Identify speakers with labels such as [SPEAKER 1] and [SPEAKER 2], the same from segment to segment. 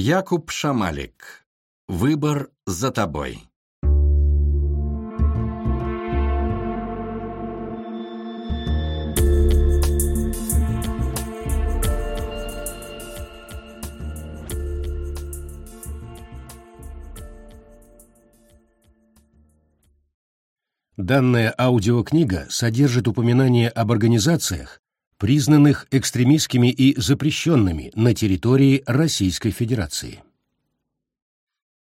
[SPEAKER 1] Якуб Шамалик. Выбор за тобой.
[SPEAKER 2] Данная аудиокнига содержит упоминания об организациях, признанных экстремистскими и запрещенными на территории Российской Федерации.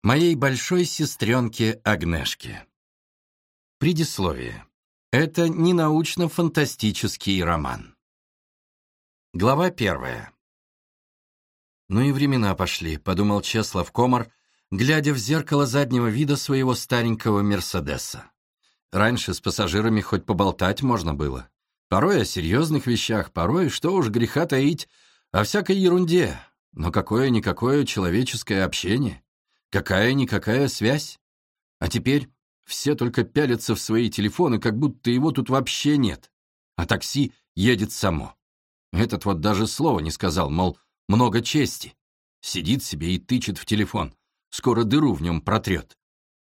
[SPEAKER 1] Моей большой сестренке Агнешке. Предисловие. Это не научно-фантастический роман. Глава первая. «Ну и времена пошли», — подумал Чеслав Комар, глядя в зеркало заднего вида своего старенького Мерседеса. Раньше с пассажирами хоть поболтать можно было. Порой о серьезных вещах, порой, что уж греха таить, о всякой ерунде. Но какое-никакое человеческое общение, какая-никакая связь. А теперь все только пялятся в свои телефоны, как будто его тут вообще нет. А такси едет само. Этот вот даже слова не сказал, мол, много чести. Сидит себе и тычет в телефон. Скоро дыру в нем протрет.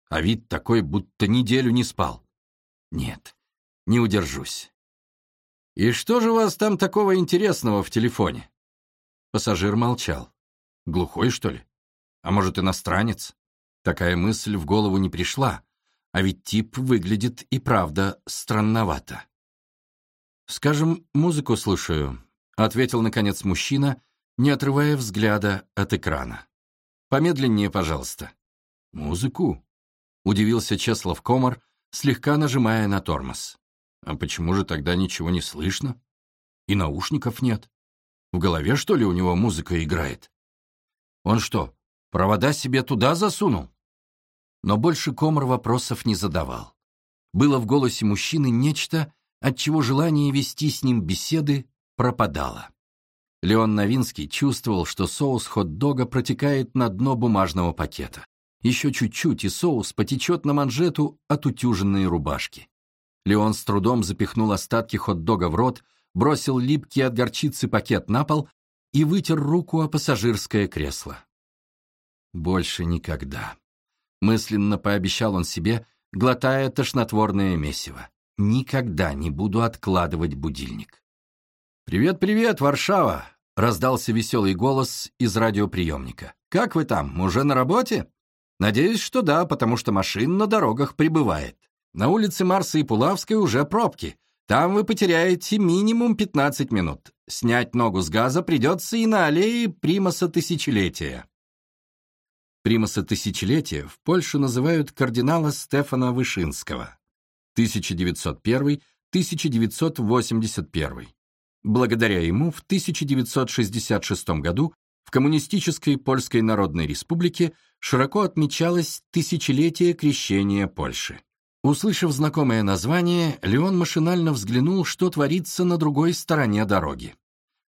[SPEAKER 1] А вид такой, будто неделю не спал. Нет, не удержусь. «И что же у вас там такого интересного в телефоне?» Пассажир молчал. Глухой, что ли? А может, иностранец? Такая мысль в голову не пришла, а ведь тип выглядит и правда странновато. «Скажем, музыку слушаю», — ответил, наконец, мужчина, не отрывая взгляда от экрана. «Помедленнее, пожалуйста». «Музыку?» — удивился Чеслав Комар, слегка нажимая на тормоз. А почему же тогда ничего не слышно? И наушников нет. В голове, что ли, у него музыка играет? Он что, провода себе туда засунул? Но больше Комар вопросов не задавал. Было в голосе мужчины нечто, от чего желание вести с ним беседы пропадало. Леон Новинский чувствовал, что соус хот-дога протекает на дно бумажного пакета. Еще чуть-чуть, и соус потечет на манжету от утюженной рубашки. Леон с трудом запихнул остатки хот-дога в рот, бросил липкий от горчицы пакет на пол и вытер руку о пассажирское кресло. «Больше никогда», — мысленно пообещал он себе, глотая тошнотворное месиво. «Никогда не буду откладывать будильник». «Привет-привет, Варшава!» — раздался веселый голос из радиоприемника. «Как вы там, уже на работе?» Надеюсь, что да, потому что машин на дорогах прибывает. На улице Марса и Пулавской уже пробки. Там вы потеряете минимум 15 минут. Снять ногу с газа придется и на аллее Примаса Тысячелетия. Примаса Тысячелетия в Польше называют кардинала Стефана Вышинского. 1901-1981. Благодаря ему в 1966 году в Коммунистической Польской Народной Республике широко отмечалось тысячелетие крещения Польши. Услышав знакомое название, Леон машинально взглянул, что творится на другой стороне дороги.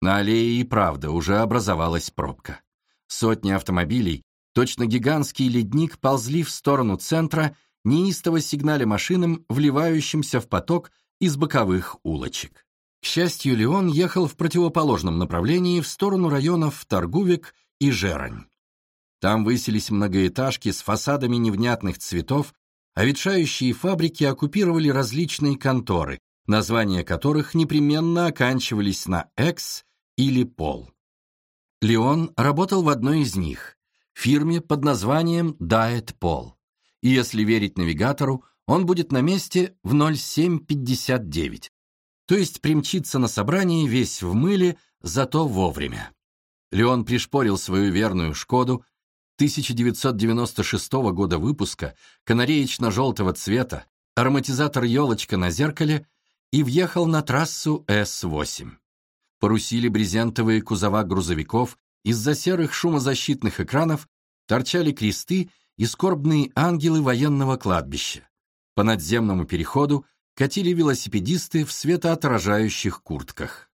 [SPEAKER 1] На аллее и правда уже образовалась пробка. Сотни автомобилей, точно гигантский ледник, ползли в сторону центра, неистово сигналя машинам, вливающимся в поток из боковых улочек. К счастью, Леон ехал в противоположном направлении в сторону районов Торгувик и Жерань. Там высились многоэтажки с фасадами невнятных цветов, а ветшающие фабрики оккупировали различные конторы, названия которых непременно оканчивались на «экс» или «пол». Леон работал в одной из них, фирме под названием «Diet Пол». И если верить навигатору, он будет на месте в 0759, то есть примчится на собрание весь в мыле, зато вовремя. Леон пришпорил свою верную «Шкоду», 1996 года выпуска, канареечно-желтого цвета, ароматизатор «Елочка» на зеркале и въехал на трассу С-8. Порусили брезентовые кузова грузовиков, из-за серых шумозащитных экранов торчали кресты и скорбные ангелы военного кладбища. По надземному переходу катили велосипедисты в светоотражающих куртках.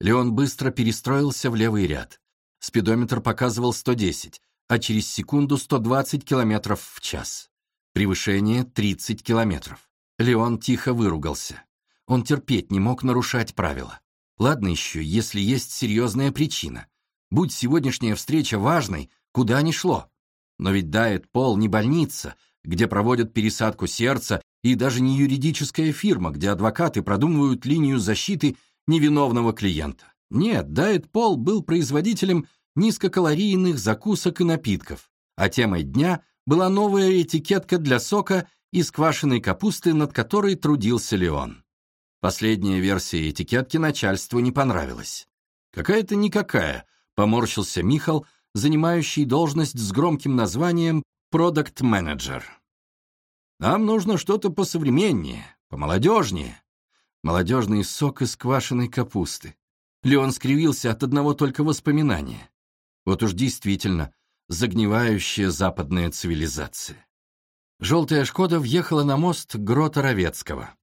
[SPEAKER 1] Леон быстро перестроился в левый ряд. Спидометр показывал 110, а через секунду 120 км в час. Превышение 30 км. Леон тихо выругался. Он терпеть не мог нарушать правила. Ладно еще, если есть серьезная причина. Будь сегодняшняя встреча важной, куда ни шло. Но ведь Дайет Пол не больница, где проводят пересадку сердца, и даже не юридическая фирма, где адвокаты продумывают линию защиты невиновного клиента. Нет, Дайет Пол был производителем низкокалорийных закусок и напитков, а темой дня была новая этикетка для сока из квашеной капусты, над которой трудился Леон. Последняя версия этикетки начальству не понравилась. «Какая-то никакая», — поморщился Михал, занимающий должность с громким названием «Продакт-менеджер». «Нам нужно что-то посовременнее, помолодежнее». Молодежный сок из квашеной капусты. Леон скривился от одного только воспоминания. Вот уж действительно, загнивающая западная цивилизация. Желтая «Шкода» въехала на мост Грота Ровецкого.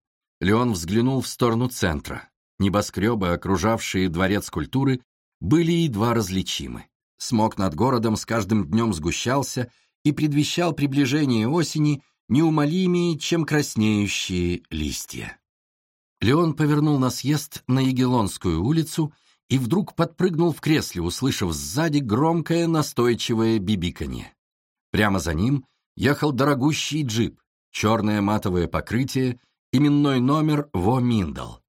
[SPEAKER 1] Леон взглянул в сторону центра. Небоскребы, окружавшие дворец культуры, были едва различимы. Смог над городом с каждым днем сгущался и предвещал приближение осени неумолимее, чем краснеющие листья. Леон повернул на съезд на Егелонскую улицу и вдруг подпрыгнул в кресле, услышав сзади громкое настойчивое бибиканье. Прямо за ним ехал дорогущий джип, черное матовое покрытие, именной номер Во Миндал.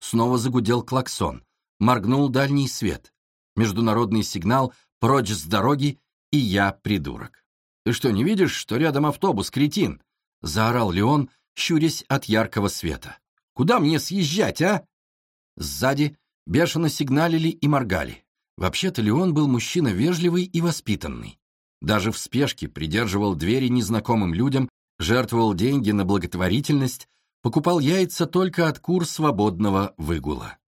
[SPEAKER 1] Снова загудел клаксон, моргнул дальний свет. Международный сигнал «Прочь с дороги» и «Я придурок». «Ты что, не видишь, что рядом автобус, кретин?» — заорал Леон, щурясь от яркого света. «Куда мне съезжать, а?» Сзади бешено сигналили и моргали. Вообще-то Леон был мужчина вежливый и воспитанный. Даже в спешке придерживал двери незнакомым людям, жертвовал деньги на благотворительность, покупал яйца только от кур свободного выгула.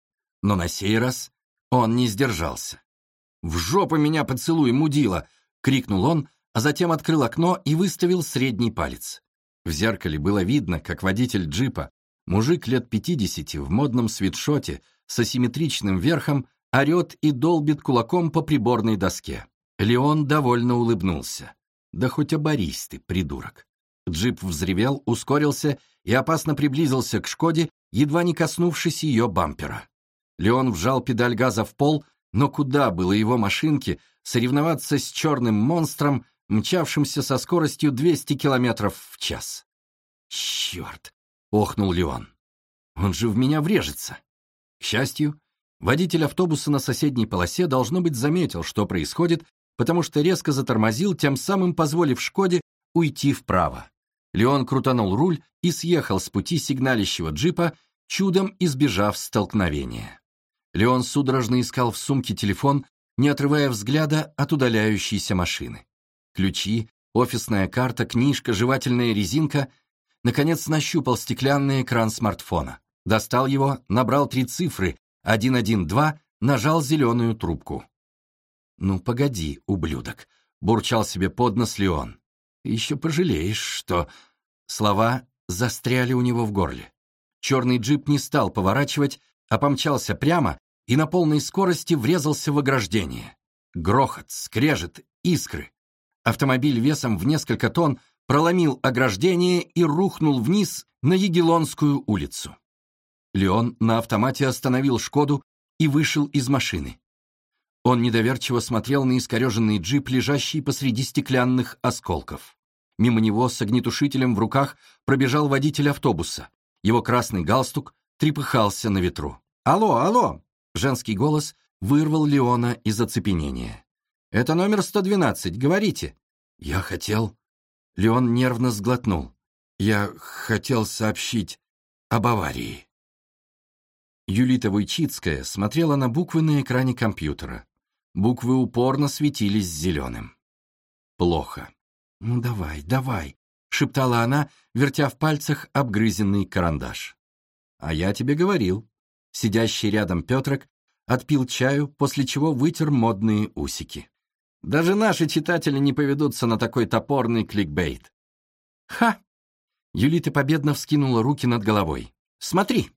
[SPEAKER 1] Но на сей раз он не сдержался. «В жопу меня поцелуй, мудила!» — крикнул он, а затем открыл окно и выставил средний палец. В зеркале было видно, как водитель джипа, мужик лет пятидесяти в модном свитшоте с асимметричным верхом, орет и долбит кулаком по приборной доске. Леон довольно улыбнулся. «Да хоть оборись ты, придурок!» Джип взревел, ускорился и опасно приблизился к «Шкоде», едва не коснувшись ее бампера. Леон вжал педаль газа в пол, но куда было его машинке соревноваться с черным монстром, мчавшимся со скоростью 200 километров в час? «Черт!» — охнул Леон. «Он же в меня врежется!» К счастью, водитель автобуса на соседней полосе, должно быть, заметил, что происходит, потому что резко затормозил, тем самым позволив «Шкоде» уйти вправо. Леон крутанул руль и съехал с пути сигналищего джипа, чудом избежав столкновения. Леон судорожно искал в сумке телефон, не отрывая взгляда от удаляющейся машины. Ключи, офисная карта, книжка, жевательная резинка. Наконец нащупал стеклянный экран смартфона. Достал его, набрал три цифры, 112, нажал зеленую трубку. «Ну, погоди, ублюдок», — бурчал себе под нос Леон еще пожалеешь, что...» Слова застряли у него в горле. Черный джип не стал поворачивать, а помчался прямо и на полной скорости врезался в ограждение. Грохот, скрежет, искры. Автомобиль весом в несколько тонн проломил ограждение и рухнул вниз на Егелонскую улицу. Леон на автомате остановил «Шкоду» и вышел из машины. Он недоверчиво смотрел на искореженный джип, лежащий посреди стеклянных осколков. Мимо него с огнетушителем в руках пробежал водитель автобуса. Его красный галстук трепыхался на ветру. «Алло, алло!» Женский голос вырвал Леона из оцепенения. «Это номер 112, говорите». «Я хотел...» Леон нервно сглотнул. «Я хотел сообщить об аварии». Юлита Войчицкая смотрела на буквы на экране компьютера. Буквы упорно светились зеленым. Плохо. «Ну давай, давай», — шептала она, вертя в пальцах обгрызенный карандаш. «А я тебе говорил». Сидящий рядом Петрок отпил чаю, после чего вытер модные усики. «Даже наши читатели не поведутся на такой топорный кликбейт». «Ха!» Юлита победно вскинула руки над головой. «Смотри!»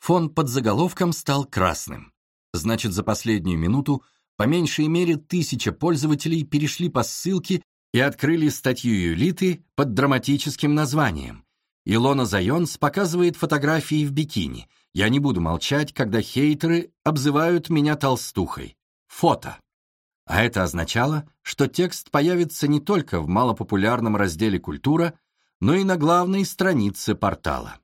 [SPEAKER 1] Фон под заголовком стал красным. Значит, за последнюю минуту по меньшей мере тысяча пользователей перешли по ссылке и открыли статью Юлиты под драматическим названием «Илона Зайонс показывает фотографии в бикини. Я не буду молчать, когда хейтеры обзывают меня толстухой. Фото». А это означало, что текст появится не только в малопопулярном разделе «Культура», но и на главной странице портала.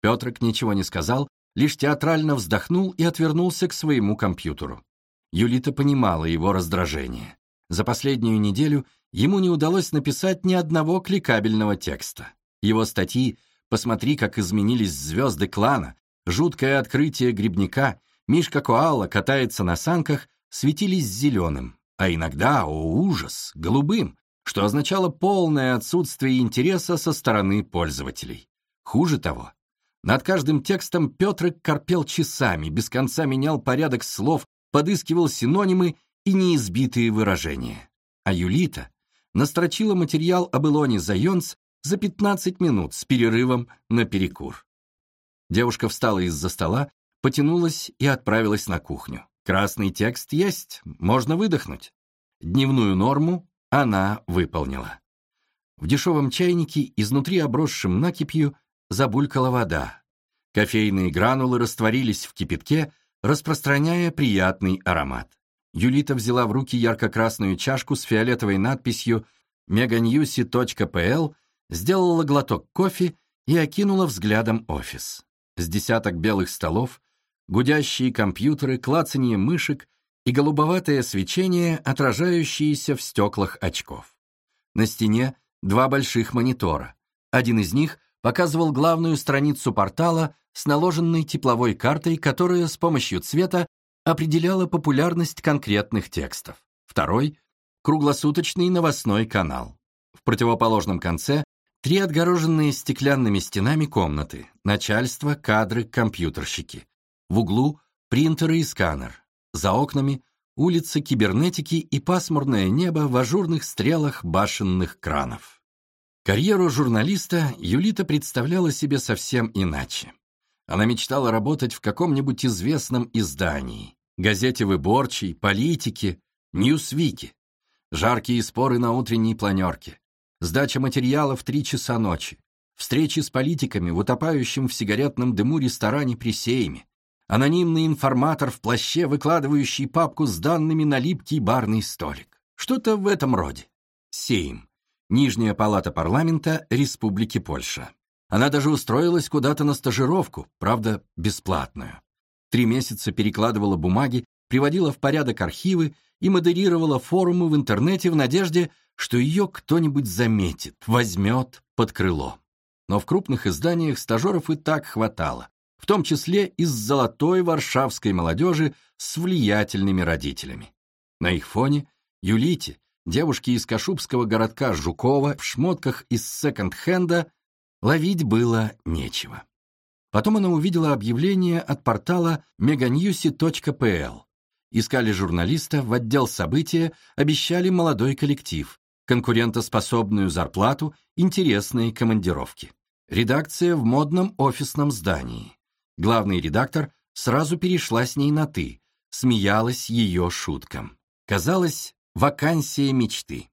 [SPEAKER 1] Петрик ничего не сказал, лишь театрально вздохнул и отвернулся к своему компьютеру. Юлита понимала его раздражение. За последнюю неделю ему не удалось написать ни одного кликабельного текста. Его статьи «Посмотри, как изменились звезды клана», «Жуткое открытие грибника», «Мишка Коала катается на санках» светились зеленым, а иногда, о ужас, голубым, что означало полное отсутствие интереса со стороны пользователей. Хуже того, над каждым текстом Петр корпел часами, без конца менял порядок слов, подыскивал синонимы и неизбитые выражения. А Юлита настрочила материал об Илоне Зайонс за 15 минут с перерывом на перекур. Девушка встала из-за стола, потянулась и отправилась на кухню. Красный текст есть, можно выдохнуть. Дневную норму она выполнила. В дешевом чайнике, изнутри обросшем накипью, забулькала вода. Кофейные гранулы растворились в кипятке, распространяя приятный аромат. Юлита взяла в руки ярко-красную чашку с фиолетовой надписью meganewsy.pl, сделала глоток кофе и окинула взглядом офис. С десяток белых столов, гудящие компьютеры, клацанье мышек и голубоватое свечение, отражающееся в стеклах очков. На стене два больших монитора. Один из них показывал главную страницу портала с наложенной тепловой картой, которая с помощью цвета определяла популярность конкретных текстов. Второй — круглосуточный новостной канал. В противоположном конце три отгороженные стеклянными стенами комнаты, начальство, кадры, компьютерщики. В углу — принтеры и сканер. За окнами — улица кибернетики и пасмурное небо в ажурных стрелах башенных кранов. Карьеру журналиста Юлита представляла себе совсем иначе. Она мечтала работать в каком-нибудь известном издании, газете выборчей, политике, ньюсвике, жаркие споры на утренней планерке, сдача материалов в три часа ночи, встречи с политиками в утопающем в сигаретном дыму ресторане при анонимный информатор в плаще, выкладывающий папку с данными на липкий барный столик. Что-то в этом роде. Сейм. Нижняя палата парламента Республики Польша. Она даже устроилась куда-то на стажировку, правда, бесплатную. Три месяца перекладывала бумаги, приводила в порядок архивы и модерировала форумы в интернете в надежде, что ее кто-нибудь заметит, возьмет под крыло. Но в крупных изданиях стажеров и так хватало, в том числе из золотой варшавской молодежи с влиятельными родителями. На их фоне Юлите, девушке из кашубского городка Жукова в шмотках из секонд-хенда, ловить было нечего. Потом она увидела объявление от портала meganewsy.pl. Искали журналиста в отдел события, обещали молодой коллектив, конкурентоспособную зарплату, интересные командировки. Редакция в модном офисном здании. Главный редактор сразу перешла с ней на «ты», смеялась ее шуткам. Казалось, вакансия мечты.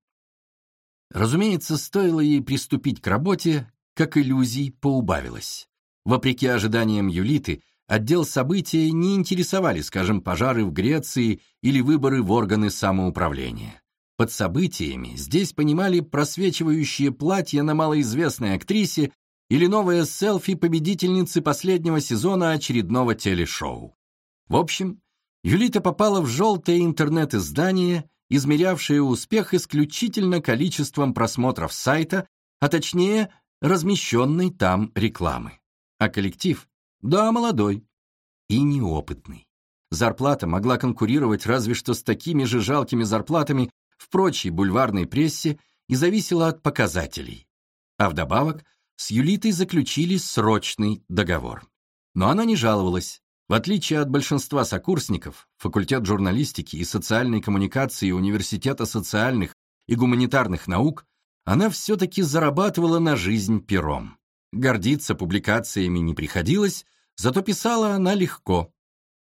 [SPEAKER 1] Разумеется, стоило ей приступить к работе, как иллюзий поубавилось. Вопреки ожиданиям Юлиты, отдел события не интересовали, скажем, пожары в Греции или выборы в органы самоуправления. Под событиями здесь понимали просвечивающие платья на малоизвестной актрисе или новое селфи победительницы последнего сезона очередного телешоу. В общем, Юлита попала в желтое интернет-издание, измерявшее успех исключительно количеством просмотров сайта, а точнее размещенной там рекламы. А коллектив? Да, молодой. И неопытный. Зарплата могла конкурировать разве что с такими же жалкими зарплатами в прочей бульварной прессе и зависела от показателей. А вдобавок с Юлитой заключили срочный договор. Но она не жаловалась. В отличие от большинства сокурсников, факультет журналистики и социальной коммуникации Университета социальных и гуманитарных наук она все-таки зарабатывала на жизнь пером. Гордиться публикациями не приходилось, зато писала она легко,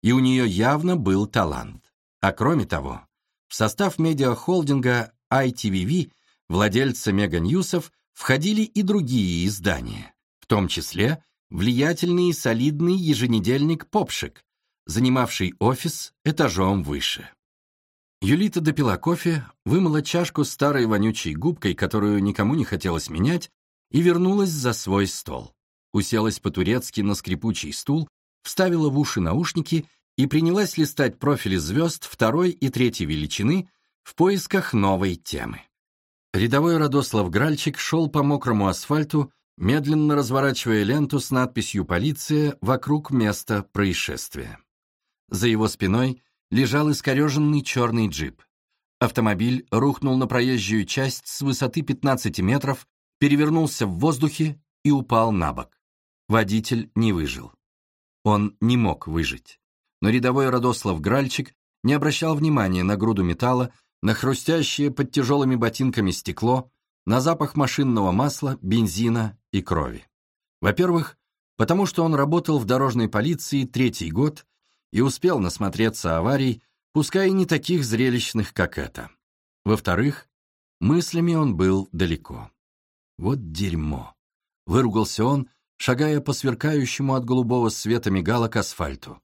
[SPEAKER 1] и у нее явно был талант. А кроме того, в состав медиахолдинга ITVV, владельца Меганьюсов, входили и другие издания, в том числе влиятельный и солидный еженедельник «Попшик», занимавший офис этажом выше. Юлита допила кофе, вымыла чашку старой вонючей губкой, которую никому не хотелось менять, и вернулась за свой стол. Уселась по-турецки на скрипучий стул, вставила в уши наушники и принялась листать профили звезд второй и третьей величины в поисках новой темы. Рядовой Радослав Гральчик шел по мокрому асфальту, медленно разворачивая ленту с надписью «Полиция» вокруг места происшествия. За его спиной лежал искореженный черный джип. Автомобиль рухнул на проезжую часть с высоты 15 метров, перевернулся в воздухе и упал на бок. Водитель не выжил. Он не мог выжить. Но рядовой Радослав Гральчик не обращал внимания на груду металла, на хрустящее под тяжелыми ботинками стекло, на запах машинного масла, бензина и крови. Во-первых, потому что он работал в дорожной полиции третий год и успел насмотреться аварий, пускай и не таких зрелищных, как это. Во-вторых, мыслями он был далеко. Вот дерьмо. Выругался он, шагая по сверкающему от голубого света мигалок асфальту.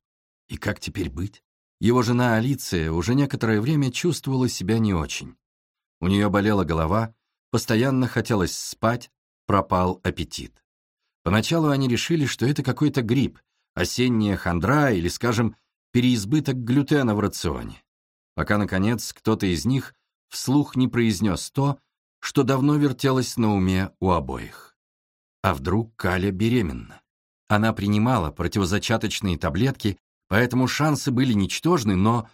[SPEAKER 1] И как теперь быть? Его жена Алиция уже некоторое время чувствовала себя не очень. У нее болела голова, постоянно хотелось спать, пропал аппетит. Поначалу они решили, что это какой-то грипп, осенняя хандра или, скажем, переизбыток глютена в рационе. Пока, наконец, кто-то из них вслух не произнес то, что давно вертелось на уме у обоих. А вдруг Каля беременна? Она принимала противозачаточные таблетки, поэтому шансы были ничтожны, но...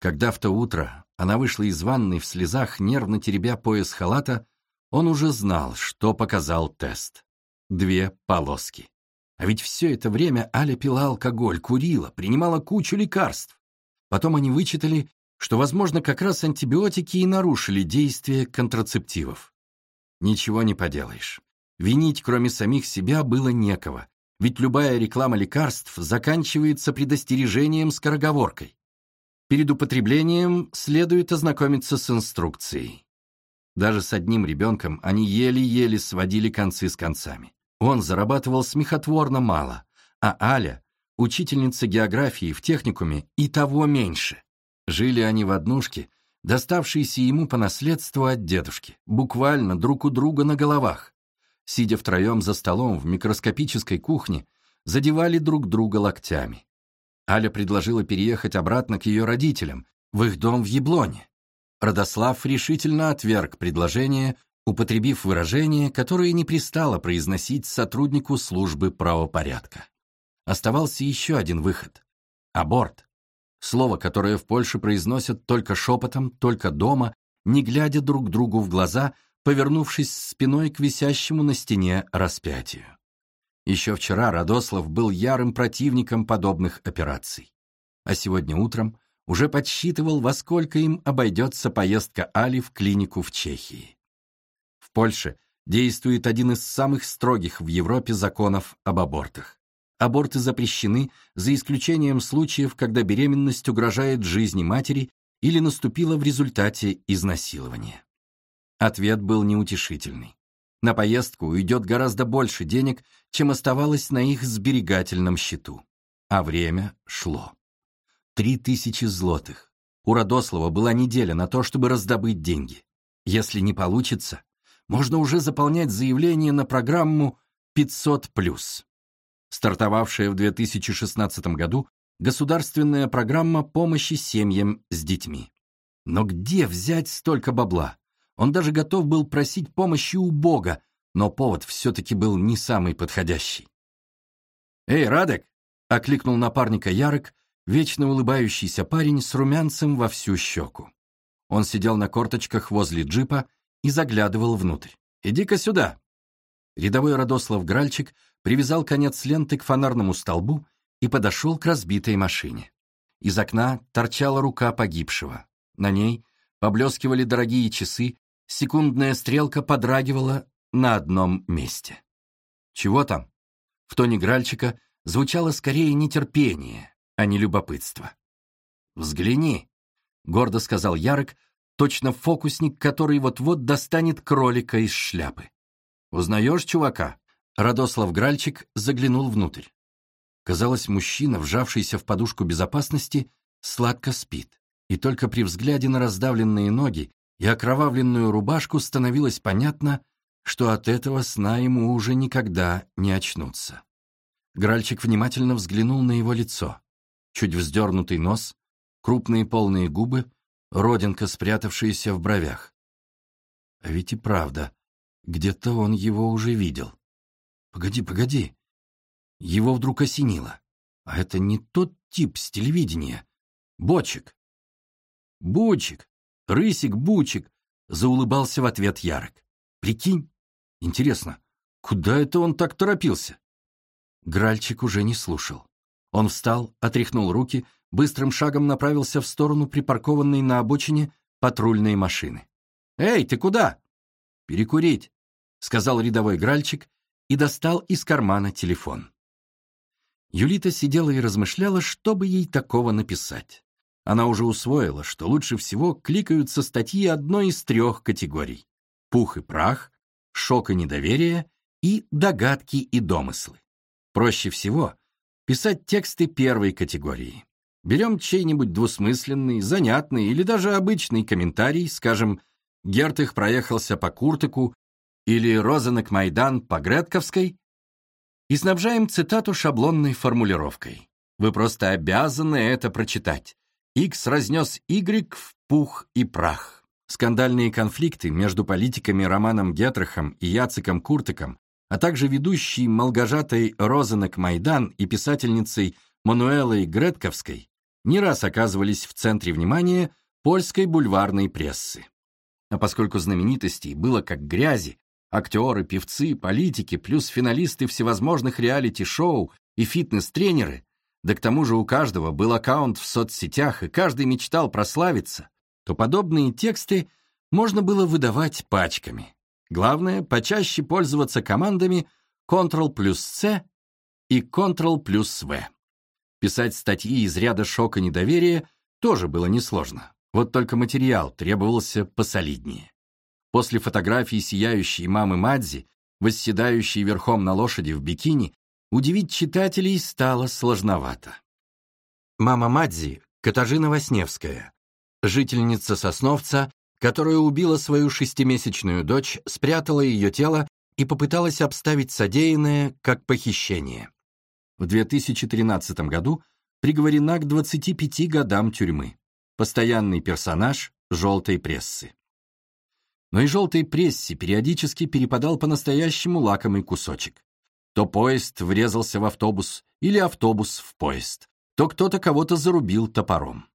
[SPEAKER 1] Когда в то утро она вышла из ванной в слезах, нервно теребя пояс халата, он уже знал, что показал тест. Две полоски. А ведь все это время Аля пила алкоголь, курила, принимала кучу лекарств. Потом они вычитали, что, возможно, как раз антибиотики и нарушили действие контрацептивов. Ничего не поделаешь. Винить, кроме самих себя, было некого, ведь любая реклама лекарств заканчивается предостережением скороговоркой. Перед употреблением следует ознакомиться с инструкцией. Даже с одним ребенком они еле-еле сводили концы с концами. Он зарабатывал смехотворно мало, а Аля, учительница географии в техникуме, и того меньше. Жили они в однушке, доставшейся ему по наследству от дедушки, буквально друг у друга на головах. Сидя втроем за столом в микроскопической кухне, задевали друг друга локтями. Аля предложила переехать обратно к ее родителям, в их дом в Яблоне. Родослав решительно отверг предложение, употребив выражение, которое не пристало произносить сотруднику службы правопорядка. Оставался еще один выход — аборт. Слово, которое в Польше произносят только шепотом, только дома, не глядя друг другу в глаза, повернувшись спиной к висящему на стене распятию. Еще вчера Радослав был ярым противником подобных операций. А сегодня утром уже подсчитывал, во сколько им обойдется поездка Али в клинику в Чехии. В Польше действует один из самых строгих в Европе законов об абортах. Аборты запрещены за исключением случаев, когда беременность угрожает жизни матери или наступила в результате изнасилования. Ответ был неутешительный. На поездку уйдет гораздо больше денег, чем оставалось на их сберегательном счету. А время шло. Три тысячи злотых. У Радослава была неделя на то, чтобы раздобыть деньги. Если не получится, можно уже заполнять заявление на программу 500+. Стартовавшая в 2016 году государственная программа помощи семьям с детьми. Но где взять столько бабла? Он даже готов был просить помощи у Бога, но повод все-таки был не самый подходящий. «Эй, Радек!» — окликнул напарника Ярок, вечно улыбающийся парень с румянцем во всю щеку. Он сидел на корточках возле джипа и заглядывал внутрь. «Иди-ка сюда!» Рядовой Радослав Гральчик привязал конец ленты к фонарному столбу и подошел к разбитой машине. Из окна торчала рука погибшего. На ней поблескивали дорогие часы, секундная стрелка подрагивала на одном месте. «Чего там?» В тоне Гральчика звучало скорее нетерпение, а не любопытство. «Взгляни», — гордо сказал Ярок, точно фокусник, который вот-вот достанет кролика из шляпы. «Узнаешь чувака?» Радослав Гральчик заглянул внутрь. Казалось, мужчина, вжавшийся в подушку безопасности, сладко спит. И только при взгляде на раздавленные ноги и окровавленную рубашку становилось понятно, что от этого сна ему уже никогда не очнуться. Гральчик внимательно взглянул на его лицо. Чуть вздернутый нос, крупные полные губы, родинка, спрятавшаяся в бровях. А ведь и правда, где-то он его уже видел. Погоди, погоди. Его вдруг осенило. А это не тот тип с телевидения. Бочек. Бучик, рысик, бучик, заулыбался в ответ Ярок. Прикинь, интересно, куда это он так торопился? Гральчик уже не слушал. Он встал, отряхнул руки, быстрым шагом направился в сторону припаркованной на обочине патрульной машины. «Эй, ты куда?» «Перекурить», — сказал рядовой Гральчик и достал из кармана телефон. Юлита сидела и размышляла, что бы ей такого написать. Она уже усвоила, что лучше всего кликаются статьи одной из трех категорий — пух и прах, шок и недоверие и догадки и домыслы. Проще всего писать тексты первой категории. Берем чей-нибудь двусмысленный, занятный или даже обычный комментарий, скажем, Гертых проехался по Куртыку или Розенек Майдан по Гретковской, и снабжаем цитату шаблонной формулировкой. Вы просто обязаны это прочитать. X разнес Y в пух и прах. Скандальные конфликты между политиками Романом Гетрахом и Яциком Куртыком а также ведущей Молгожатой Розенек Майдан и писательницей Мануэлой Гретковской не раз оказывались в центре внимания польской бульварной прессы. А поскольку знаменитостей было как грязи, актеры, певцы, политики, плюс финалисты всевозможных реалити-шоу и фитнес-тренеры, да к тому же у каждого был аккаунт в соцсетях, и каждый мечтал прославиться, то подобные тексты можно было выдавать пачками. Главное, почаще пользоваться командами Ctrl плюс C и Ctrl плюс V. Писать статьи из ряда шока недоверия тоже было несложно. Вот только материал требовался посолиднее. После фотографии сияющей мамы Мадзи, восседающей верхом на лошади в бикини, удивить читателей стало сложновато. Мама Мадзи — Катажина Васневская, жительница Сосновца которая убила свою шестимесячную дочь, спрятала ее тело и попыталась обставить содеянное как похищение. В 2013 году приговорена к 25 годам тюрьмы. Постоянный персонаж желтой прессы. Но и желтой прессе периодически перепадал по-настоящему лакомый кусочек. То поезд врезался в автобус или автобус в поезд, то кто-то кого-то зарубил топором.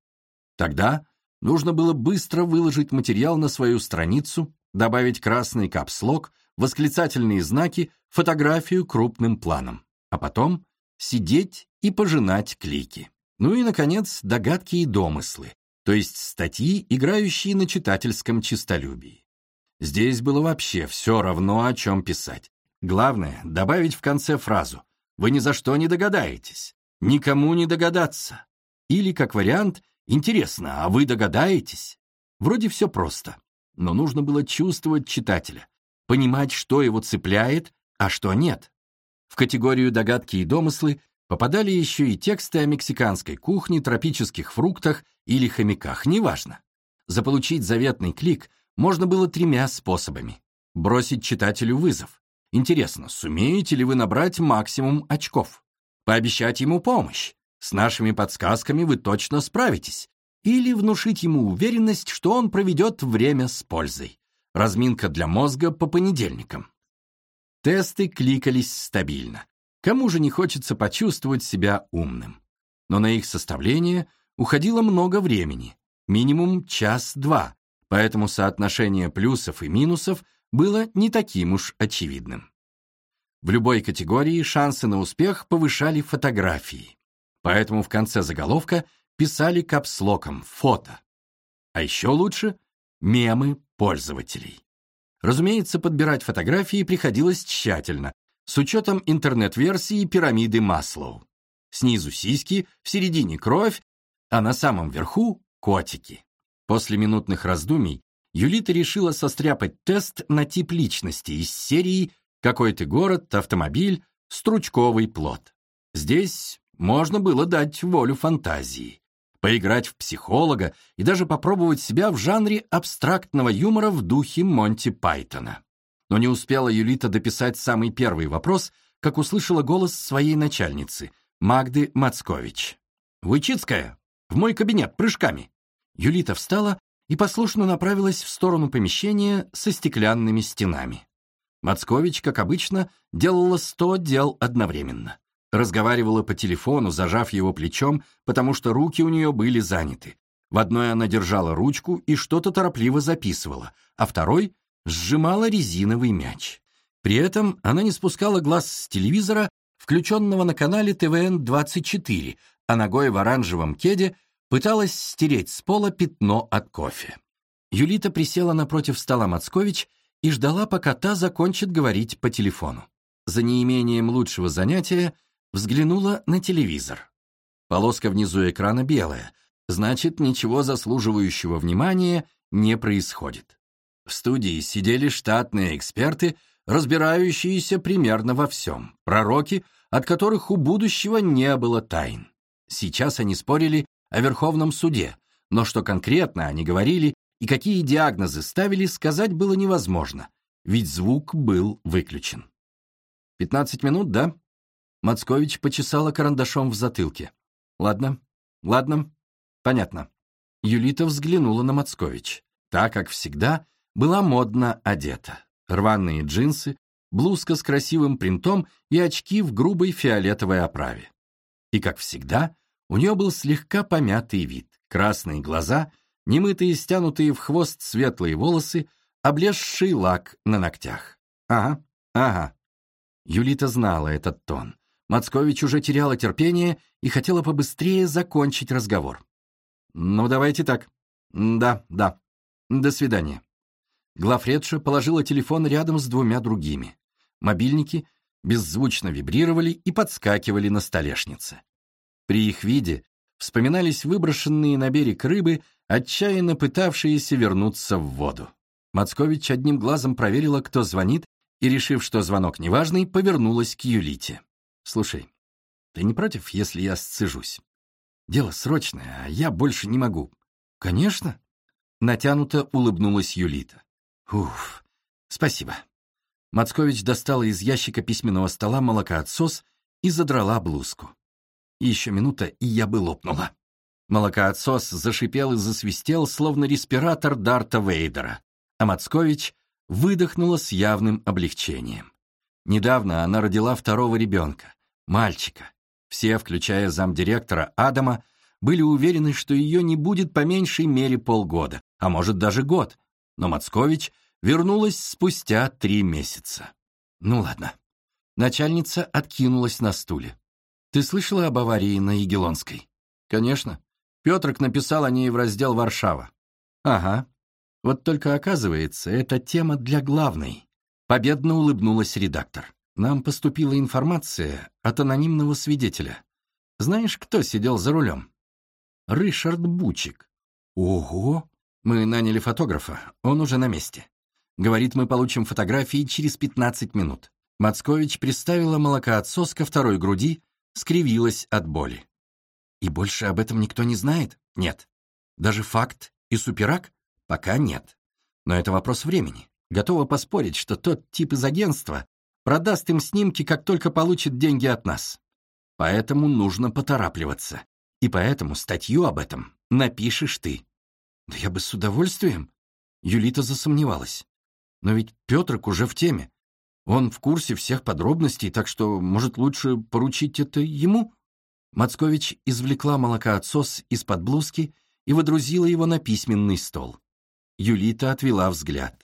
[SPEAKER 1] Тогда Нужно было быстро выложить материал на свою страницу, добавить красный капслог, восклицательные знаки, фотографию крупным планом, а потом сидеть и пожинать клики. Ну и, наконец, догадки и домыслы, то есть статьи, играющие на читательском честолюбии. Здесь было вообще все равно, о чем писать. Главное — добавить в конце фразу «Вы ни за что не догадаетесь», «Никому не догадаться». Или, как вариант, Интересно, а вы догадаетесь? Вроде все просто, но нужно было чувствовать читателя, понимать, что его цепляет, а что нет. В категорию догадки и домыслы попадали еще и тексты о мексиканской кухне, тропических фруктах или хомяках, неважно. Заполучить заветный клик можно было тремя способами. Бросить читателю вызов. Интересно, сумеете ли вы набрать максимум очков? Пообещать ему помощь. С нашими подсказками вы точно справитесь. Или внушить ему уверенность, что он проведет время с пользой. Разминка для мозга по понедельникам. Тесты кликались стабильно. Кому же не хочется почувствовать себя умным? Но на их составление уходило много времени, минимум час-два, поэтому соотношение плюсов и минусов было не таким уж очевидным. В любой категории шансы на успех повышали фотографии поэтому в конце заголовка писали капслоком «фото». А еще лучше — мемы пользователей. Разумеется, подбирать фотографии приходилось тщательно, с учетом интернет-версии пирамиды Маслоу. Снизу сиськи, в середине кровь, а на самом верху — котики. После минутных раздумий Юлита решила состряпать тест на тип личности из серии «Какой ты город, автомобиль, стручковый плод». Здесь можно было дать волю фантазии. поиграть в психолога и даже попробовать себя в жанре абстрактного юмора в духе Монти Пайтона. Но не успела Юлита дописать самый первый вопрос, как услышала голос своей начальницы, Магды Мацкович. «Вычицкая, в мой кабинет, прыжками!» Юлита встала и послушно направилась в сторону помещения со стеклянными стенами. Мацкович, как обычно, делала сто дел одновременно. Разговаривала по телефону, зажав его плечом, потому что руки у нее были заняты. В одной она держала ручку и что-то торопливо записывала, а второй сжимала резиновый мяч. При этом она не спускала глаз с телевизора, включенного на канале ТВН-24, а ногой в оранжевом кеде пыталась стереть с пола пятно от кофе. Юлита присела напротив стола Мацкович и ждала, пока та закончит говорить по телефону. За неимением лучшего занятия взглянула на телевизор. Полоска внизу экрана белая, значит, ничего заслуживающего внимания не происходит. В студии сидели штатные эксперты, разбирающиеся примерно во всем, пророки, от которых у будущего не было тайн. Сейчас они спорили о Верховном суде, но что конкретно они говорили и какие диагнозы ставили, сказать было невозможно, ведь звук был выключен. «Пятнадцать минут, да?» Мацкович почесала карандашом в затылке. «Ладно, ладно, понятно». Юлита взглянула на Мацкович. Так, как всегда, была модно одета. Рваные джинсы, блузка с красивым принтом и очки в грубой фиолетовой оправе. И, как всегда, у нее был слегка помятый вид, красные глаза, немытые стянутые в хвост светлые волосы, облезший лак на ногтях. Ага, ага. Юлита знала этот тон. Мацкович уже теряла терпение и хотела побыстрее закончить разговор. «Ну, давайте так. Да, да. До свидания». Глафредша положила телефон рядом с двумя другими. Мобильники беззвучно вибрировали и подскакивали на столешнице. При их виде вспоминались выброшенные на берег рыбы, отчаянно пытавшиеся вернуться в воду. Мацкович одним глазом проверила, кто звонит, и, решив, что звонок неважный, повернулась к Юлите. «Слушай, ты не против, если я сцежусь? Дело срочное, а я больше не могу». «Конечно», — натянуто улыбнулась Юлита. «Уф, спасибо». Мацкович достала из ящика письменного стола молокоотсос и задрала блузку. Еще минута, и я бы лопнула. Молокоотсос зашипел и засвистел, словно респиратор Дарта Вейдера, а Мацкович выдохнула с явным облегчением. Недавно она родила второго ребенка, мальчика. Все, включая замдиректора Адама, были уверены, что ее не будет по меньшей мере полгода, а может даже год. Но Мацкович вернулась спустя три месяца. Ну ладно. Начальница откинулась на стуле. Ты слышала об аварии на Егелонской? Конечно. Петрик написал о ней в раздел «Варшава». Ага. Вот только оказывается, это тема для главной. Победно улыбнулась редактор. Нам поступила информация от анонимного свидетеля. Знаешь, кто сидел за рулем? Ришард Бучик. Ого! Мы наняли фотографа, он уже на месте. Говорит, мы получим фотографии через 15 минут. Мацкович приставила молокоотсос ко второй груди, скривилась от боли. И больше об этом никто не знает? Нет. Даже факт и суперак? Пока нет. Но это вопрос времени. Готова поспорить, что тот тип из агентства продаст им снимки, как только получит деньги от нас. Поэтому нужно поторапливаться. И поэтому статью об этом напишешь ты. Да я бы с удовольствием. Юлита засомневалась. Но ведь Петрик уже в теме. Он в курсе всех подробностей, так что, может, лучше поручить это ему?» Мацкович извлекла молокоотсос из-под блузки и водрузила его на письменный стол. Юлита отвела взгляд.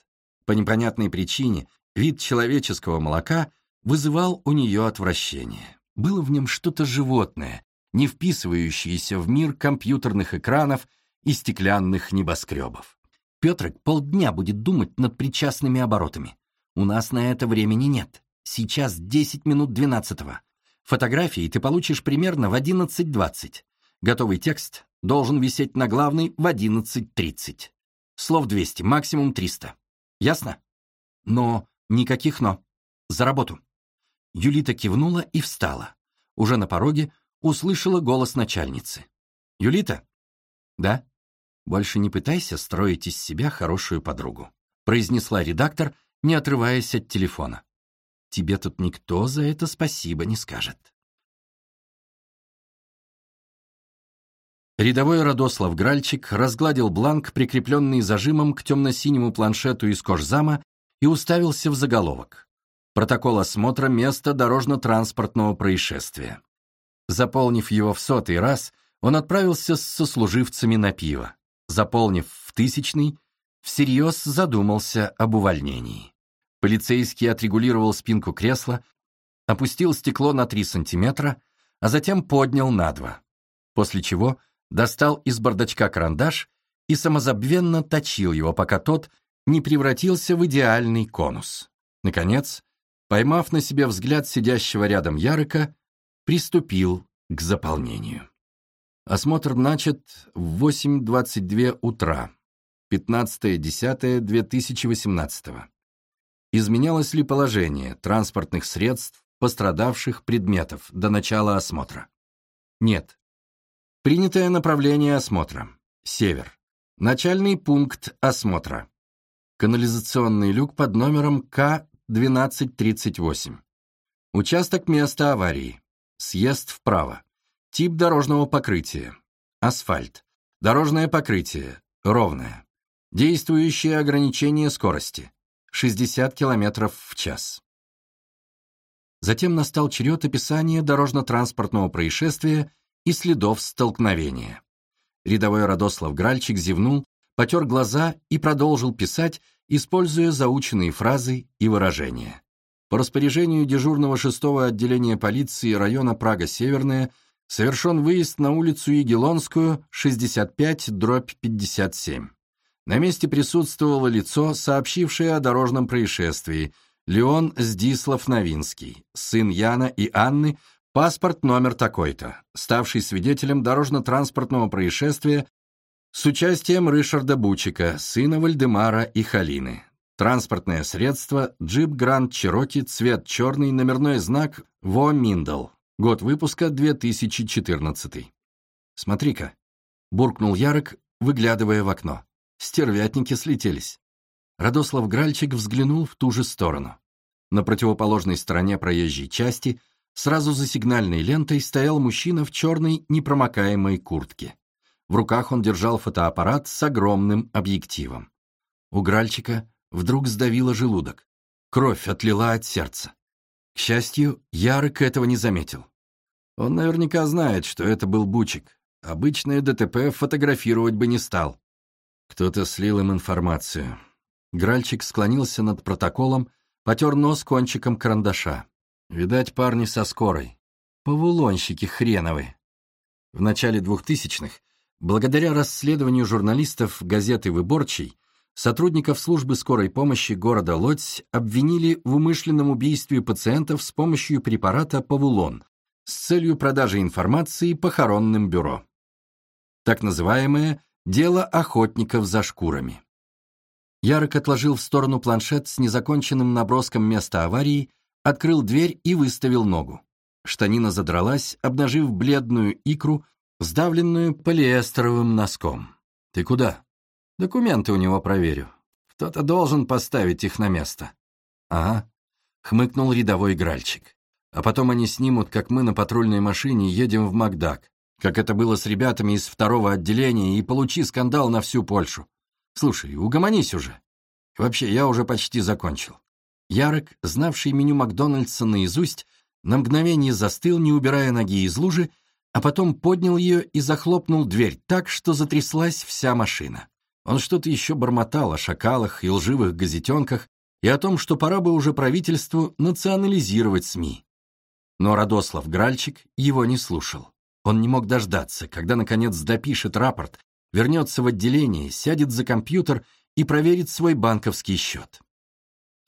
[SPEAKER 1] По непонятной причине вид человеческого молока вызывал у нее отвращение. Было в нем что-то животное, не вписывающееся в мир компьютерных экранов и стеклянных небоскребов. Петрик полдня будет думать над причастными оборотами. У нас на это времени нет. Сейчас 10 минут 12 -го. Фотографии ты получишь примерно в 11.20. Готовый текст должен висеть на главной в 11.30. Слов 200, максимум 300. Ясно? Но никаких «но». За работу. Юлита кивнула и встала. Уже на пороге услышала голос начальницы. «Юлита, Да? Больше не пытайся строить из себя хорошую подругу, произнесла редактор, не отрываясь от телефона. Тебе тут никто за это спасибо не скажет. Рядовой Радослав Гральчик разгладил бланк, прикрепленный зажимом к темно-синему планшету из кожзама, и уставился в заголовок. Протокол осмотра места дорожно-транспортного происшествия. Заполнив его в сотый раз, он отправился с сослуживцами на пиво. Заполнив в тысячный, всерьез задумался об увольнении. Полицейский отрегулировал спинку кресла, опустил стекло на 3 сантиметра, а затем поднял на 2. После чего достал из бардачка карандаш и самозабвенно точил его, пока тот не превратился в идеальный конус. Наконец, поймав на себе взгляд сидящего рядом Ярыка, приступил к заполнению. Осмотр начат в 8.22 утра, 15.10.2018. Изменялось ли положение транспортных средств, пострадавших предметов до начала осмотра? Нет. Принятое направление осмотра. Север. Начальный пункт осмотра. Канализационный люк под номером К-1238. Участок места аварии. Съезд вправо. Тип дорожного покрытия. Асфальт. Дорожное покрытие. Ровное. Действующее ограничение скорости. 60 км в час. Затем настал черед описания дорожно-транспортного происшествия и следов столкновения. Рядовой Радослав Гральчик зевнул потер глаза и продолжил писать, используя заученные фразы и выражения. По распоряжению дежурного шестого отделения полиции района Прага-Северная совершен выезд на улицу Егелонскую, 65-57. На месте присутствовало лицо, сообщившее о дорожном происшествии, Леон Здислав-Новинский, сын Яна и Анны, паспорт номер такой-то, ставший свидетелем дорожно-транспортного происшествия с участием Ришарда Бучика, сына Вальдемара и Халины. Транспортное средство Jeep Grand Cherokee, цвет черный, номерной знак Во Миндл. Год выпуска 2014. Смотри-ка, буркнул Ярок, выглядывая в окно. Стервятники слетелись. Радослав Гральчик взглянул в ту же сторону. На противоположной стороне проезжей части, сразу за сигнальной лентой, стоял мужчина в черной непромокаемой куртке. В руках он держал фотоаппарат с огромным объективом. У Гральчика вдруг сдавило желудок. Кровь отлила от сердца. К счастью, Ярык этого не заметил. Он наверняка знает, что это был Бучик. Обычное ДТП фотографировать бы не стал. Кто-то слил им информацию. Гральчик склонился над протоколом, потер нос кончиком карандаша. Видать, парни со скорой. Повулонщики хреновы. В начале двухтысячных Благодаря расследованию журналистов газеты «Выборчий» сотрудников службы скорой помощи города Лодзь обвинили в умышленном убийстве пациентов с помощью препарата «Павулон» с целью продажи информации похоронным бюро. Так называемое «дело охотников за шкурами». Ярок отложил в сторону планшет с незаконченным наброском места аварии, открыл дверь и выставил ногу. Штанина задралась, обнажив бледную икру сдавленную полиэстеровым носком. «Ты куда?» «Документы у него проверю. Кто-то должен поставить их на место». «Ага», — хмыкнул рядовой игральчик. «А потом они снимут, как мы на патрульной машине едем в Макдак, как это было с ребятами из второго отделения, и получи скандал на всю Польшу. Слушай, угомонись уже. И вообще, я уже почти закончил». Ярок, знавший меню Макдональдса наизусть, на мгновение застыл, не убирая ноги из лужи, а потом поднял ее и захлопнул дверь так, что затряслась вся машина. Он что-то еще бормотал о шакалах и лживых газетенках и о том, что пора бы уже правительству национализировать СМИ. Но Радослав Гральчик его не слушал. Он не мог дождаться, когда, наконец, допишет рапорт, вернется в отделение, сядет за компьютер и проверит свой банковский счет.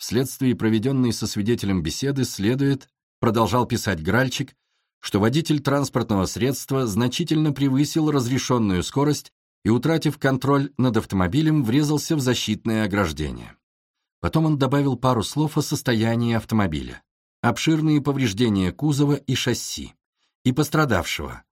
[SPEAKER 1] Вследствие проведенной со свидетелем беседы следует, продолжал писать Гральчик, что водитель транспортного средства значительно превысил разрешенную скорость и, утратив контроль над автомобилем, врезался в защитное ограждение. Потом он добавил пару слов о состоянии автомобиля, обширные повреждения кузова и шасси, и пострадавшего.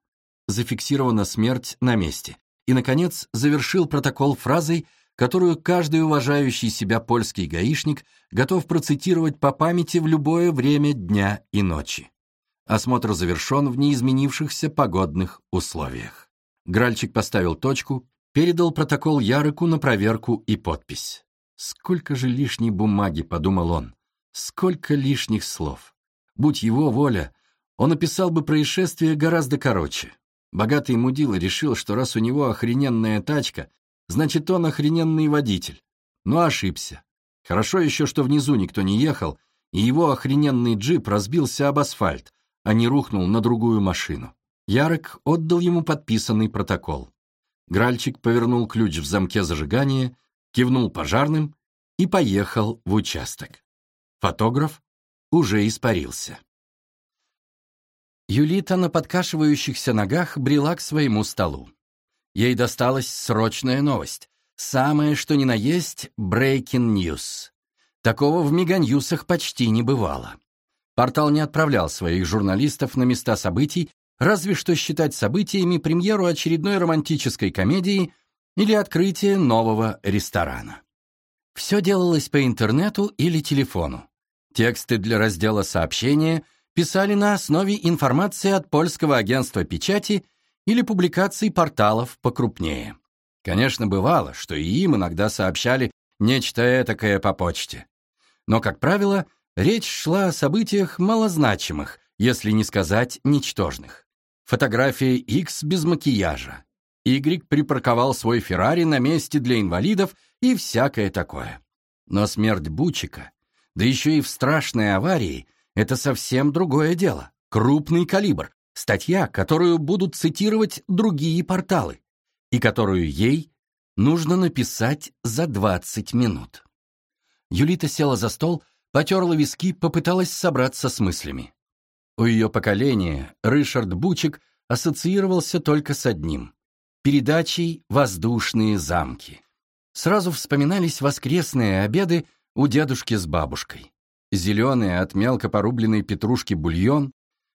[SPEAKER 1] Зафиксирована смерть на месте. и, наконец, завершил протокол фразой, которую каждый уважающий себя польский гаишник готов процитировать по памяти в любое время дня и ночи. Осмотр завершен в неизменившихся погодных условиях. Гральчик поставил точку, передал протокол Ярыку на проверку и подпись. «Сколько же лишней бумаги», — подумал он, — «сколько лишних слов». Будь его воля, он описал бы происшествие гораздо короче. Богатый мудила решил, что раз у него охрененная тачка, значит, он охрененный водитель. Но ошибся. Хорошо еще, что внизу никто не ехал, и его охрененный джип разбился об асфальт, а не рухнул на другую машину. Ярок отдал ему подписанный протокол. Гральчик повернул ключ в замке зажигания, кивнул пожарным и поехал в участок. Фотограф уже испарился. Юлита на подкашивающихся ногах брела к своему столу. Ей досталась срочная новость. Самое, что ни на есть, breaking news. Такого в Меганьюсах почти не бывало. Портал не отправлял своих журналистов на места событий, разве что считать событиями премьеру очередной романтической комедии или открытие нового ресторана. Все делалось по интернету или телефону. Тексты для раздела «Сообщения» писали на основе информации от польского агентства печати или публикаций порталов покрупнее. Конечно, бывало, что и им иногда сообщали нечто этакое по почте. Но, как правило, речь шла о событиях малозначимых, если не сказать ничтожных. Фотография X без макияжа. Y припарковал свой Феррари на месте для инвалидов и всякое такое. Но смерть Бучика, да еще и в страшной аварии — это совсем другое дело. Крупный калибр. Статья, которую будут цитировать другие порталы. И которую ей нужно написать за 20 минут. Юлита села за стол, потерла виски, попыталась собраться с мыслями. У ее поколения Ришард Бучик ассоциировался только с одним — передачей «Воздушные замки». Сразу вспоминались воскресные обеды у дедушки с бабушкой зеленый от мелко порубленной петрушки бульон,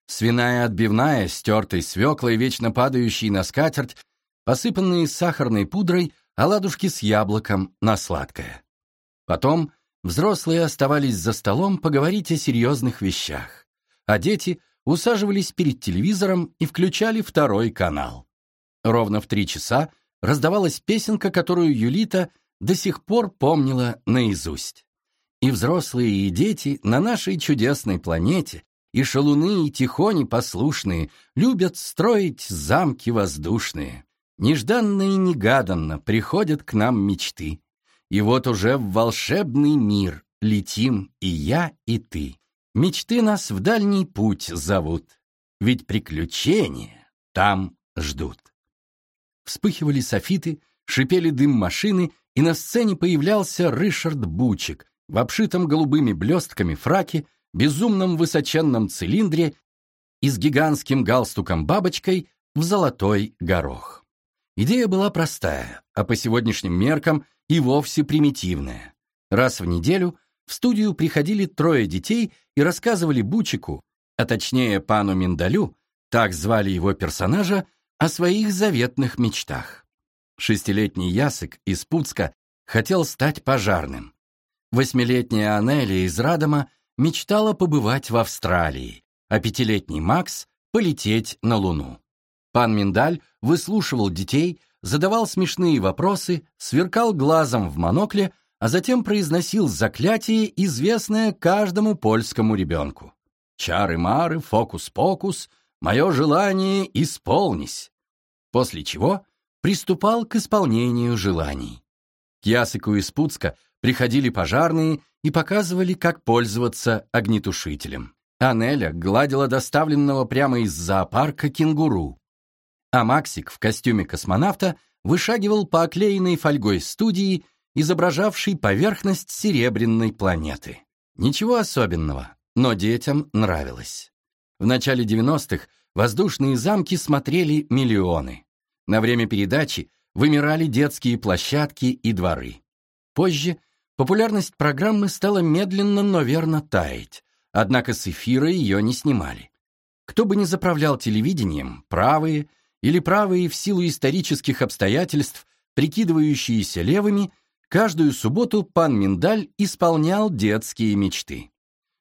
[SPEAKER 1] свиная отбивная, стертой свеклой, вечно падающей на скатерть, посыпанные сахарной пудрой, оладушки с яблоком на сладкое. Потом взрослые оставались за столом поговорить о серьезных вещах, а дети усаживались перед телевизором и включали второй канал. Ровно в три часа раздавалась песенка, которую Юлита до сих пор помнила наизусть. И взрослые, и дети на нашей чудесной планете, и шалуны, и тихони послушные, любят строить замки воздушные. Нежданно и негаданно приходят к нам мечты. И вот уже в волшебный мир летим и я, и ты. Мечты нас в дальний путь зовут, ведь приключения там ждут. Вспыхивали софиты, шипели дым машины, и на сцене появлялся Ришард Бучик, в обшитом голубыми блестками фраке, безумном высоченном цилиндре и с гигантским галстуком-бабочкой в золотой горох. Идея была простая, а по сегодняшним меркам и вовсе примитивная. Раз в неделю в студию приходили трое детей и рассказывали Бучику, а точнее пану Миндалю, так звали его персонажа, о своих заветных мечтах. Шестилетний Ясик из Пуцка хотел стать пожарным. Восьмилетняя Анелия из Радома мечтала побывать в Австралии, а пятилетний Макс — полететь на Луну. Пан Миндаль выслушивал детей, задавал смешные вопросы, сверкал глазом в монокле, а затем произносил заклятие, известное каждому польскому ребенку. «Чары-мары, фокус-покус, мое желание исполнись!» После чего приступал к исполнению желаний. К Ясыку из Пуцка Приходили пожарные и показывали, как пользоваться огнетушителем. Анеля гладила доставленного прямо из зоопарка кенгуру. А Максик в костюме космонавта вышагивал по оклеенной фольгой студии, изображавшей поверхность серебряной планеты. Ничего особенного, но детям нравилось. В начале 90-х воздушные замки смотрели миллионы. На время передачи вымирали детские площадки и дворы. Позже Популярность программы стала медленно, но верно таять, однако с эфира ее не снимали. Кто бы ни заправлял телевидением, правые или правые в силу исторических обстоятельств, прикидывающиеся левыми, каждую субботу пан Миндаль исполнял детские мечты.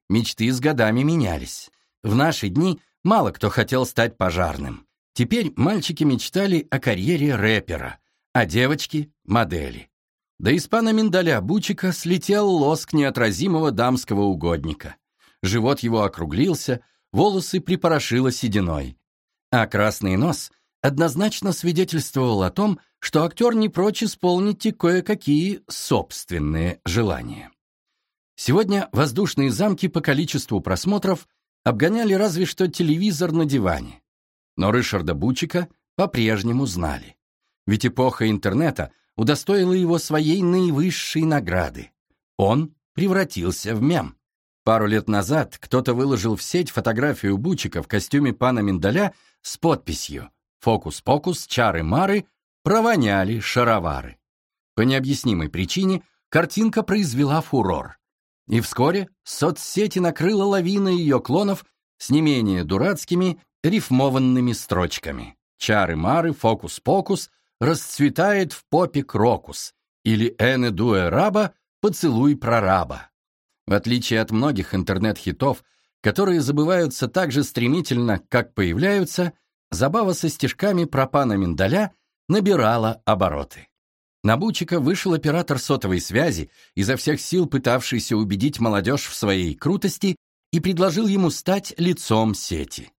[SPEAKER 1] Мечты с годами менялись. В наши дни мало кто хотел стать пожарным. Теперь мальчики мечтали о карьере рэпера, а девочки — модели. Да из пана Миндаля Бучика слетел лоск неотразимого дамского угодника. Живот его округлился, волосы припорошило сединой. А красный нос однозначно свидетельствовал о том, что актер не прочь исполнить и кое-какие собственные желания. Сегодня воздушные замки по количеству просмотров обгоняли разве что телевизор на диване. Но Ришарда Бучика по-прежнему знали. Ведь эпоха интернета удостоила его своей наивысшей награды. Он превратился в мем. Пару лет назад кто-то выложил в сеть фотографию Бучика в костюме пана Миндаля с подписью «Фокус-покус, чары-мары, провоняли шаровары». По необъяснимой причине картинка произвела фурор. И вскоре соцсети накрыла лавина ее клонов с не менее дурацкими рифмованными строчками. Чары-мары, фокус-покус, расцветает в попе крокус. Или Эне дуэ раба, поцелуй прораба. В отличие от многих интернет-хитов, которые забываются так же стремительно, как появляются, забава со стишками про пана Миндаля набирала обороты. На Бучика вышел оператор сотовой связи, изо всех сил пытавшийся убедить молодежь в своей крутости, и предложил ему стать лицом сети.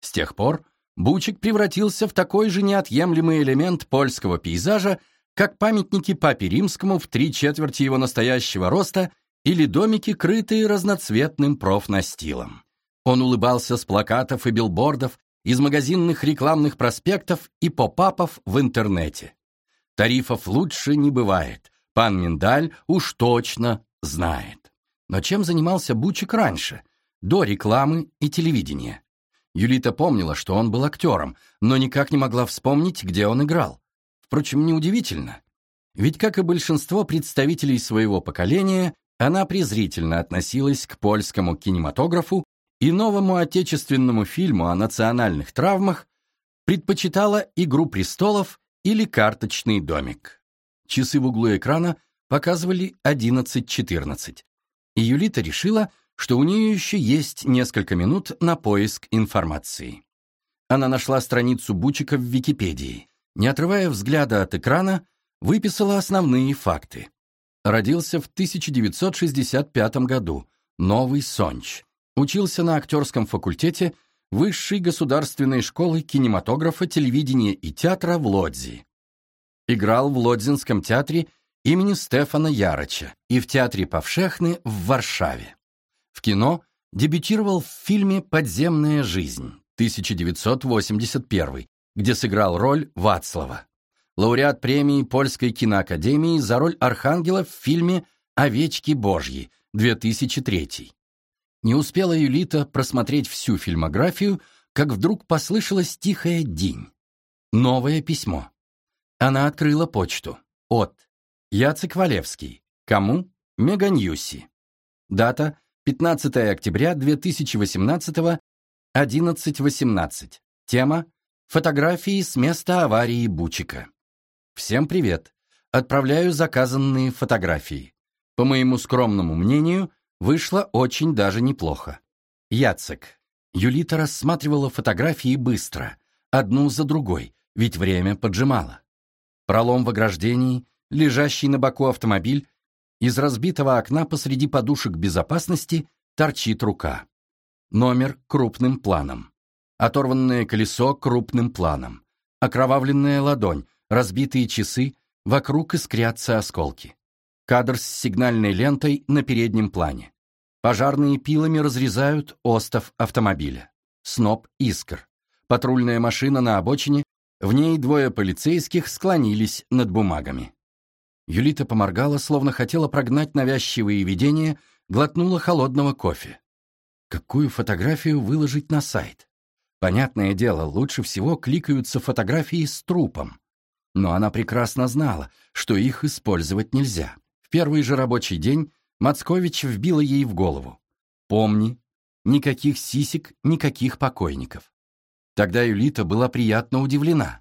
[SPEAKER 1] С тех пор Бучик превратился в такой же неотъемлемый элемент польского пейзажа, как памятники папе римскому в три четверти его настоящего роста или домики, крытые разноцветным профнастилом. Он улыбался с плакатов и билбордов, из магазинных рекламных проспектов и поп-апов в интернете. Тарифов лучше не бывает. Пан Миндаль уж точно знает. Но чем занимался Бучик раньше, до рекламы и телевидения? Юлита помнила, что он был актером, но никак не могла вспомнить, где он играл. Впрочем, неудивительно. Ведь, как и большинство представителей своего поколения, она презрительно относилась к польскому кинематографу и новому отечественному фильму о национальных травмах, предпочитала «Игру престолов» или карточный домик. Часы в углу экрана показывали 11.14, и Юлита решила, что у нее еще есть несколько минут на поиск информации. Она нашла страницу Бучика в Википедии. Не отрывая взгляда от экрана, выписала основные факты. Родился в 1965 году, Новый Сонч. Учился на актерском факультете Высшей государственной школы кинематографа, телевидения и театра в Лодзи. Играл в Лодзинском театре имени Стефана Яроча и в театре Павшехны в Варшаве. В кино дебютировал в фильме «Подземная жизнь» 1981, где сыграл роль Вацлава. Лауреат премии Польской киноакадемии за роль Архангела в фильме «Овечки Божьи» 2003. Не успела Юлита просмотреть всю фильмографию, как вдруг послышалось тихое «динь». Новое письмо. Она открыла почту. От. Яцек Валевский. Кому? Меганьюси. Дата 15 октября 2018 11.18. Тема Фотографии с места аварии Бучика. Всем привет. Отправляю заказанные фотографии. По моему скромному мнению, Вышло очень даже неплохо. Яцек. Юлита рассматривала фотографии быстро, одну за другой, ведь время поджимало. Пролом в ограждении, лежащий на боку автомобиль, из разбитого окна посреди подушек безопасности торчит рука. Номер крупным планом. Оторванное колесо крупным планом. Окровавленная ладонь, разбитые часы, вокруг искрятся осколки. Кадр с сигнальной лентой на переднем плане. Пожарные пилами разрезают остов автомобиля. Сноп искр. Патрульная машина на обочине, в ней двое полицейских склонились над бумагами. Юлита поморгала, словно хотела прогнать навязчивые видения, глотнула холодного кофе. Какую фотографию выложить на сайт? Понятное дело, лучше всего кликаются фотографии с трупом. Но она прекрасно знала, что их использовать нельзя. В первый же рабочий день Мацкович вбила ей в голову. «Помни, никаких сисек, никаких покойников». Тогда Юлита была приятно удивлена.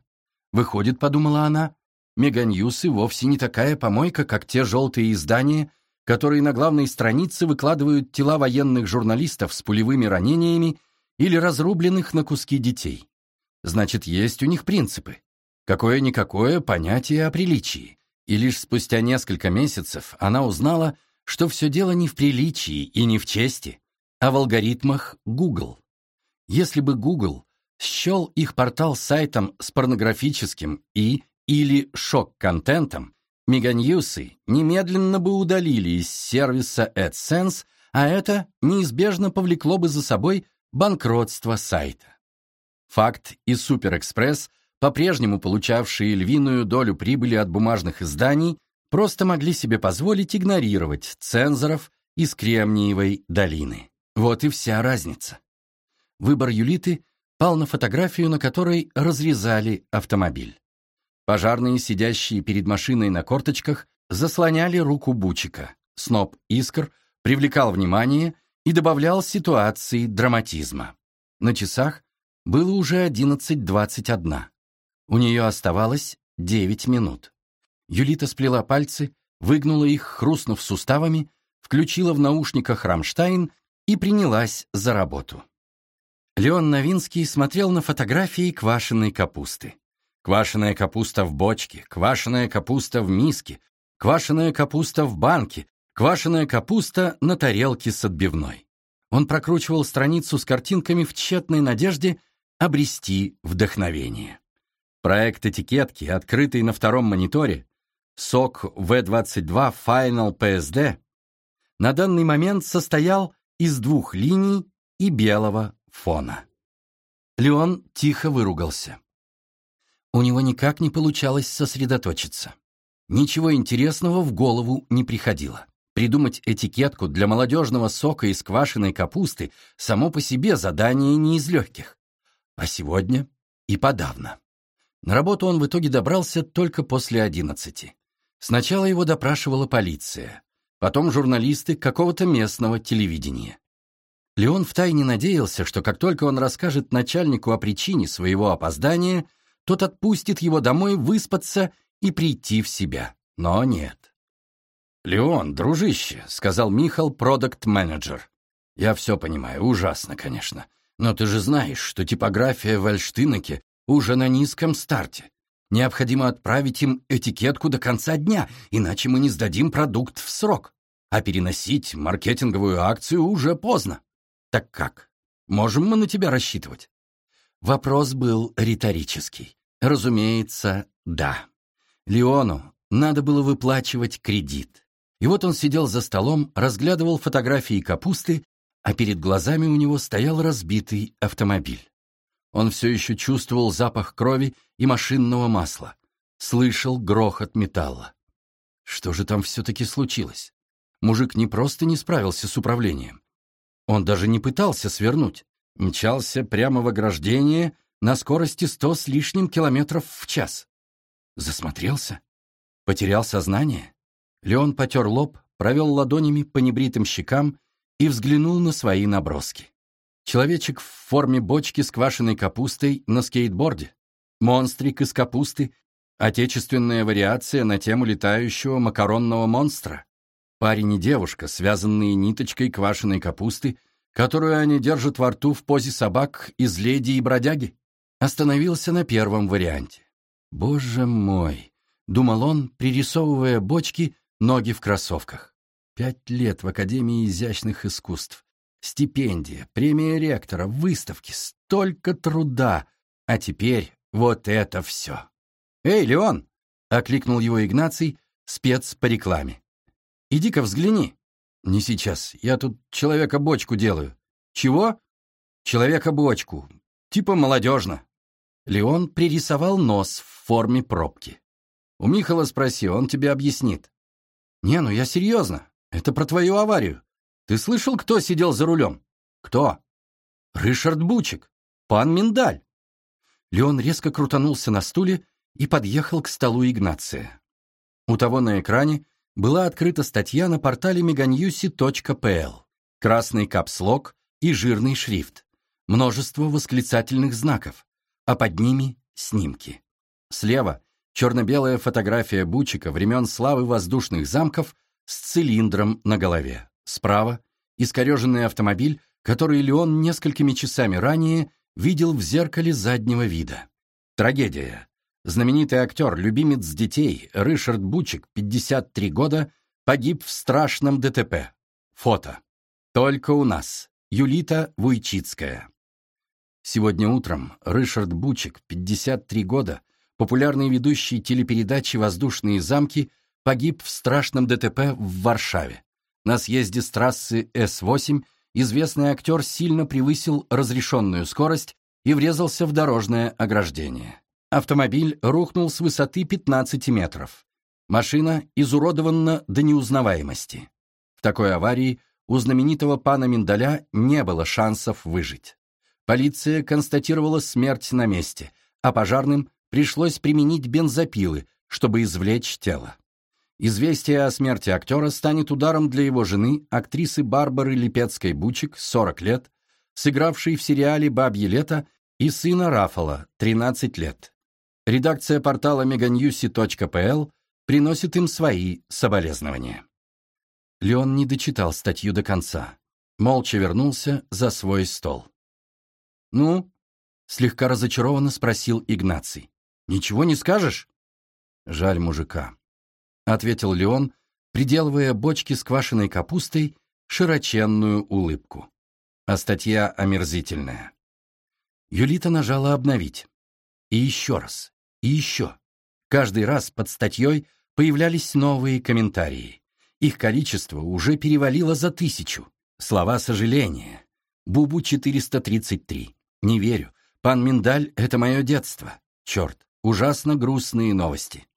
[SPEAKER 1] Выходит, подумала она, Меганьюсы вовсе не такая помойка, как те желтые издания, которые на главной странице выкладывают тела военных журналистов с пулевыми ранениями или разрубленных на куски детей. Значит, есть у них принципы. Какое-никакое понятие о приличии. И лишь спустя несколько месяцев она узнала, что все дело не в приличии и не в чести, а в алгоритмах Google. Если бы Google счел их портал сайтом с порнографическим и или шок-контентом, меганьюсы немедленно бы удалили из сервиса AdSense, а это неизбежно повлекло бы за собой банкротство сайта. Факт и Суперэкспресс, по-прежнему получавшие львиную долю прибыли от бумажных изданий, просто могли себе позволить игнорировать цензоров из Кремниевой долины. Вот и вся разница. Выбор Юлиты пал на фотографию, на которой разрезали автомобиль. Пожарные, сидящие перед машиной на корточках, заслоняли руку Бучика. Сноп искр привлекал внимание и добавлял ситуации драматизма. На часах было уже 11.21. У нее оставалось 9 минут. Юлита сплела пальцы, выгнула их, хрустнув суставами, включила в наушниках «Рамштайн» и принялась за работу. Леон Новинский смотрел на фотографии квашеной капусты. Квашеная капуста в бочке, квашеная капуста в миске, квашеная капуста в банке, квашеная капуста на тарелке с отбивной. Он прокручивал страницу с картинками в тщетной надежде обрести вдохновение. Проект этикетки, открытый на втором мониторе, сок V22 Final PSD, на данный момент состоял из двух линий и белого фона. Леон тихо выругался. У него никак не получалось сосредоточиться. Ничего интересного в голову не приходило. Придумать этикетку для молодежного сока из квашеной капусты само по себе задание не из легких. А сегодня и подавно. На работу он в итоге добрался только после одиннадцати. Сначала его допрашивала полиция, потом журналисты какого-то местного телевидения. Леон втайне надеялся, что как только он расскажет начальнику о причине своего опоздания, тот отпустит его домой выспаться и прийти в себя. Но нет. «Леон, дружище», — сказал Михал, продукт-менеджер. «Я все понимаю, ужасно, конечно. Но ты же знаешь, что типография в Альштынаке уже на низком старте. Необходимо отправить им этикетку до конца дня, иначе мы не сдадим продукт в срок. А переносить маркетинговую акцию уже поздно. Так как? Можем мы на тебя рассчитывать? Вопрос был риторический. Разумеется, да. Леону надо было выплачивать кредит. И вот он сидел за столом, разглядывал фотографии капусты, а перед глазами у него стоял разбитый автомобиль. Он все еще чувствовал запах крови и машинного масла, слышал грохот металла. Что же там все-таки случилось? Мужик не просто не справился с управлением. Он даже не пытался свернуть. Мчался прямо в ограждение на скорости сто с лишним километров в час. Засмотрелся? Потерял сознание? Леон потер лоб, провел ладонями по небритым щекам и взглянул на свои наброски. Человечек в форме бочки с квашеной капустой на скейтборде. Монстрик из капусты. Отечественная вариация на тему летающего макаронного монстра. Парень и девушка, связанные ниточкой квашеной капусты, которую они держат во рту в позе собак из леди и бродяги. Остановился на первом варианте. «Боже мой!» — думал он, пририсовывая бочки, ноги в кроссовках. Пять лет в Академии изящных искусств. Стипендия, премия ректора, выставки, столько труда. А теперь вот это все. «Эй, Леон!» — окликнул его Игнаций, спец по рекламе. «Иди-ка взгляни». «Не сейчас. Я тут человека-бочку делаю». «Чего?» «Человека-бочку. Типа молодежно». Леон пририсовал нос в форме пробки. «У Михала спроси, он тебе объяснит». «Не, ну я серьезно. Это про твою аварию. Ты слышал, кто сидел за рулем? Кто? Ришард Бучик. Пан Миндаль. Леон резко крутанулся на стуле и подъехал к столу Игнация. У того на экране была открыта статья на портале meganewsy.pl. Красный капслог и жирный шрифт. множество восклицательных знаков, а под ними — снимки. Слева — черно-белая фотография Бучика времен славы воздушных замков с цилиндром на голове. Справа — искореженный автомобиль, который Леон несколькими часами ранее видел в зеркале заднего вида. Трагедия. Знаменитый актер, любимец детей, Ришард Бучик, 53 года, погиб в страшном ДТП. Фото. Только у нас. Юлита Вуйчицкая. Сегодня утром Ришард Бучик, 53 года, популярный ведущий телепередачи «Воздушные замки», погиб в страшном ДТП в Варшаве. На съезде с трассы С-8 известный актер сильно превысил разрешенную скорость и врезался в дорожное ограждение. Автомобиль рухнул с высоты 15 метров. Машина изуродована до неузнаваемости. В такой аварии у знаменитого пана Миндаля не было шансов выжить. Полиция констатировала смерть на месте, а пожарным пришлось применить бензопилы, чтобы извлечь тело. Известие о смерти актера станет ударом для его жены, актрисы Барбары Липецкой-Бучик, 40 лет, сыгравшей в сериале «Бабье лето», и сына Рафала, 13 лет. Редакция портала meganews.pl приносит им свои соболезнования. Леон не дочитал статью до конца. Молча вернулся за свой стол. «Ну?» — слегка разочарованно спросил Игнаций. «Ничего не скажешь?» «Жаль мужика», — ответил Леон, приделывая бочки с квашеной капустой широченную улыбку. А статья омерзительная. Юлита нажала «Обновить». И еще раз. И еще. Каждый раз под статьей появлялись новые комментарии. Их количество уже перевалило за тысячу. Слова сожаления. Бубу 433. Не верю. Пан Миндаль — это мое детство. Черт, ужасно грустные новости.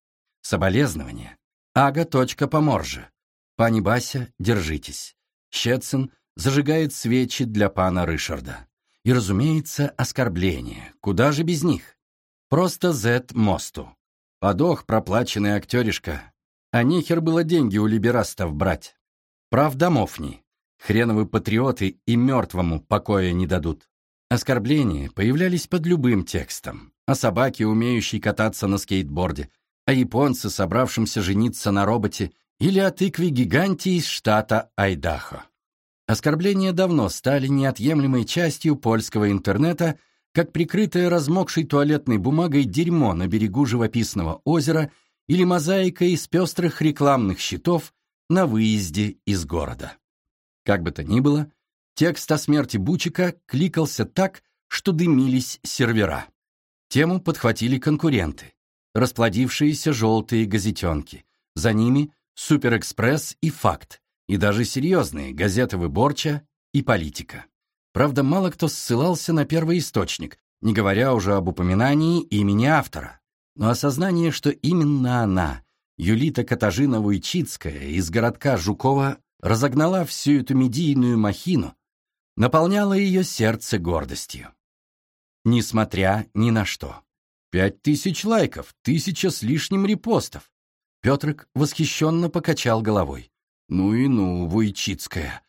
[SPEAKER 1] Соболезнования. Ага. Поморже. Пани Бася, держитесь. Щетцин зажигает свечи для пана Ришарда. И, разумеется, оскорбления. Куда же без них? Просто Z мосту. Подох проплаченный актеришка. А нехер было деньги у либерастов брать. Прав домовни. Хреновы патриоты и мертвому покоя не дадут. Оскорбления появлялись под любым текстом. О собаке, умеющей кататься на скейтборде, о японце, собравшемся жениться на роботе, или о тыкве-гиганте из штата Айдахо. Оскорбления давно стали неотъемлемой частью польского интернета, как прикрытое размокшей туалетной бумагой дерьмо на берегу живописного озера или мозаика из пестрых рекламных щитов на выезде из города. Как бы то ни было, текст о смерти Бучика кликался так, что дымились сервера. Тему подхватили конкуренты, расплодившиеся желтые газетенки. За ними «Суперэкспресс» и «Факт», и даже серьезные газеты «Выборча» и «Политика». Правда, мало кто ссылался на первый источник, не говоря уже об упоминании имени автора. Но осознание, что именно она, Юлита Катажина Вуйчицкая из городка Жукова, разогнала всю эту медийную махину, наполняло ее сердце гордостью. Несмотря ни на что. Пять тысяч лайков, тысяча с лишним репостов. Петрик восхищенно покачал головой. Ну и ну, Вуйчицкая.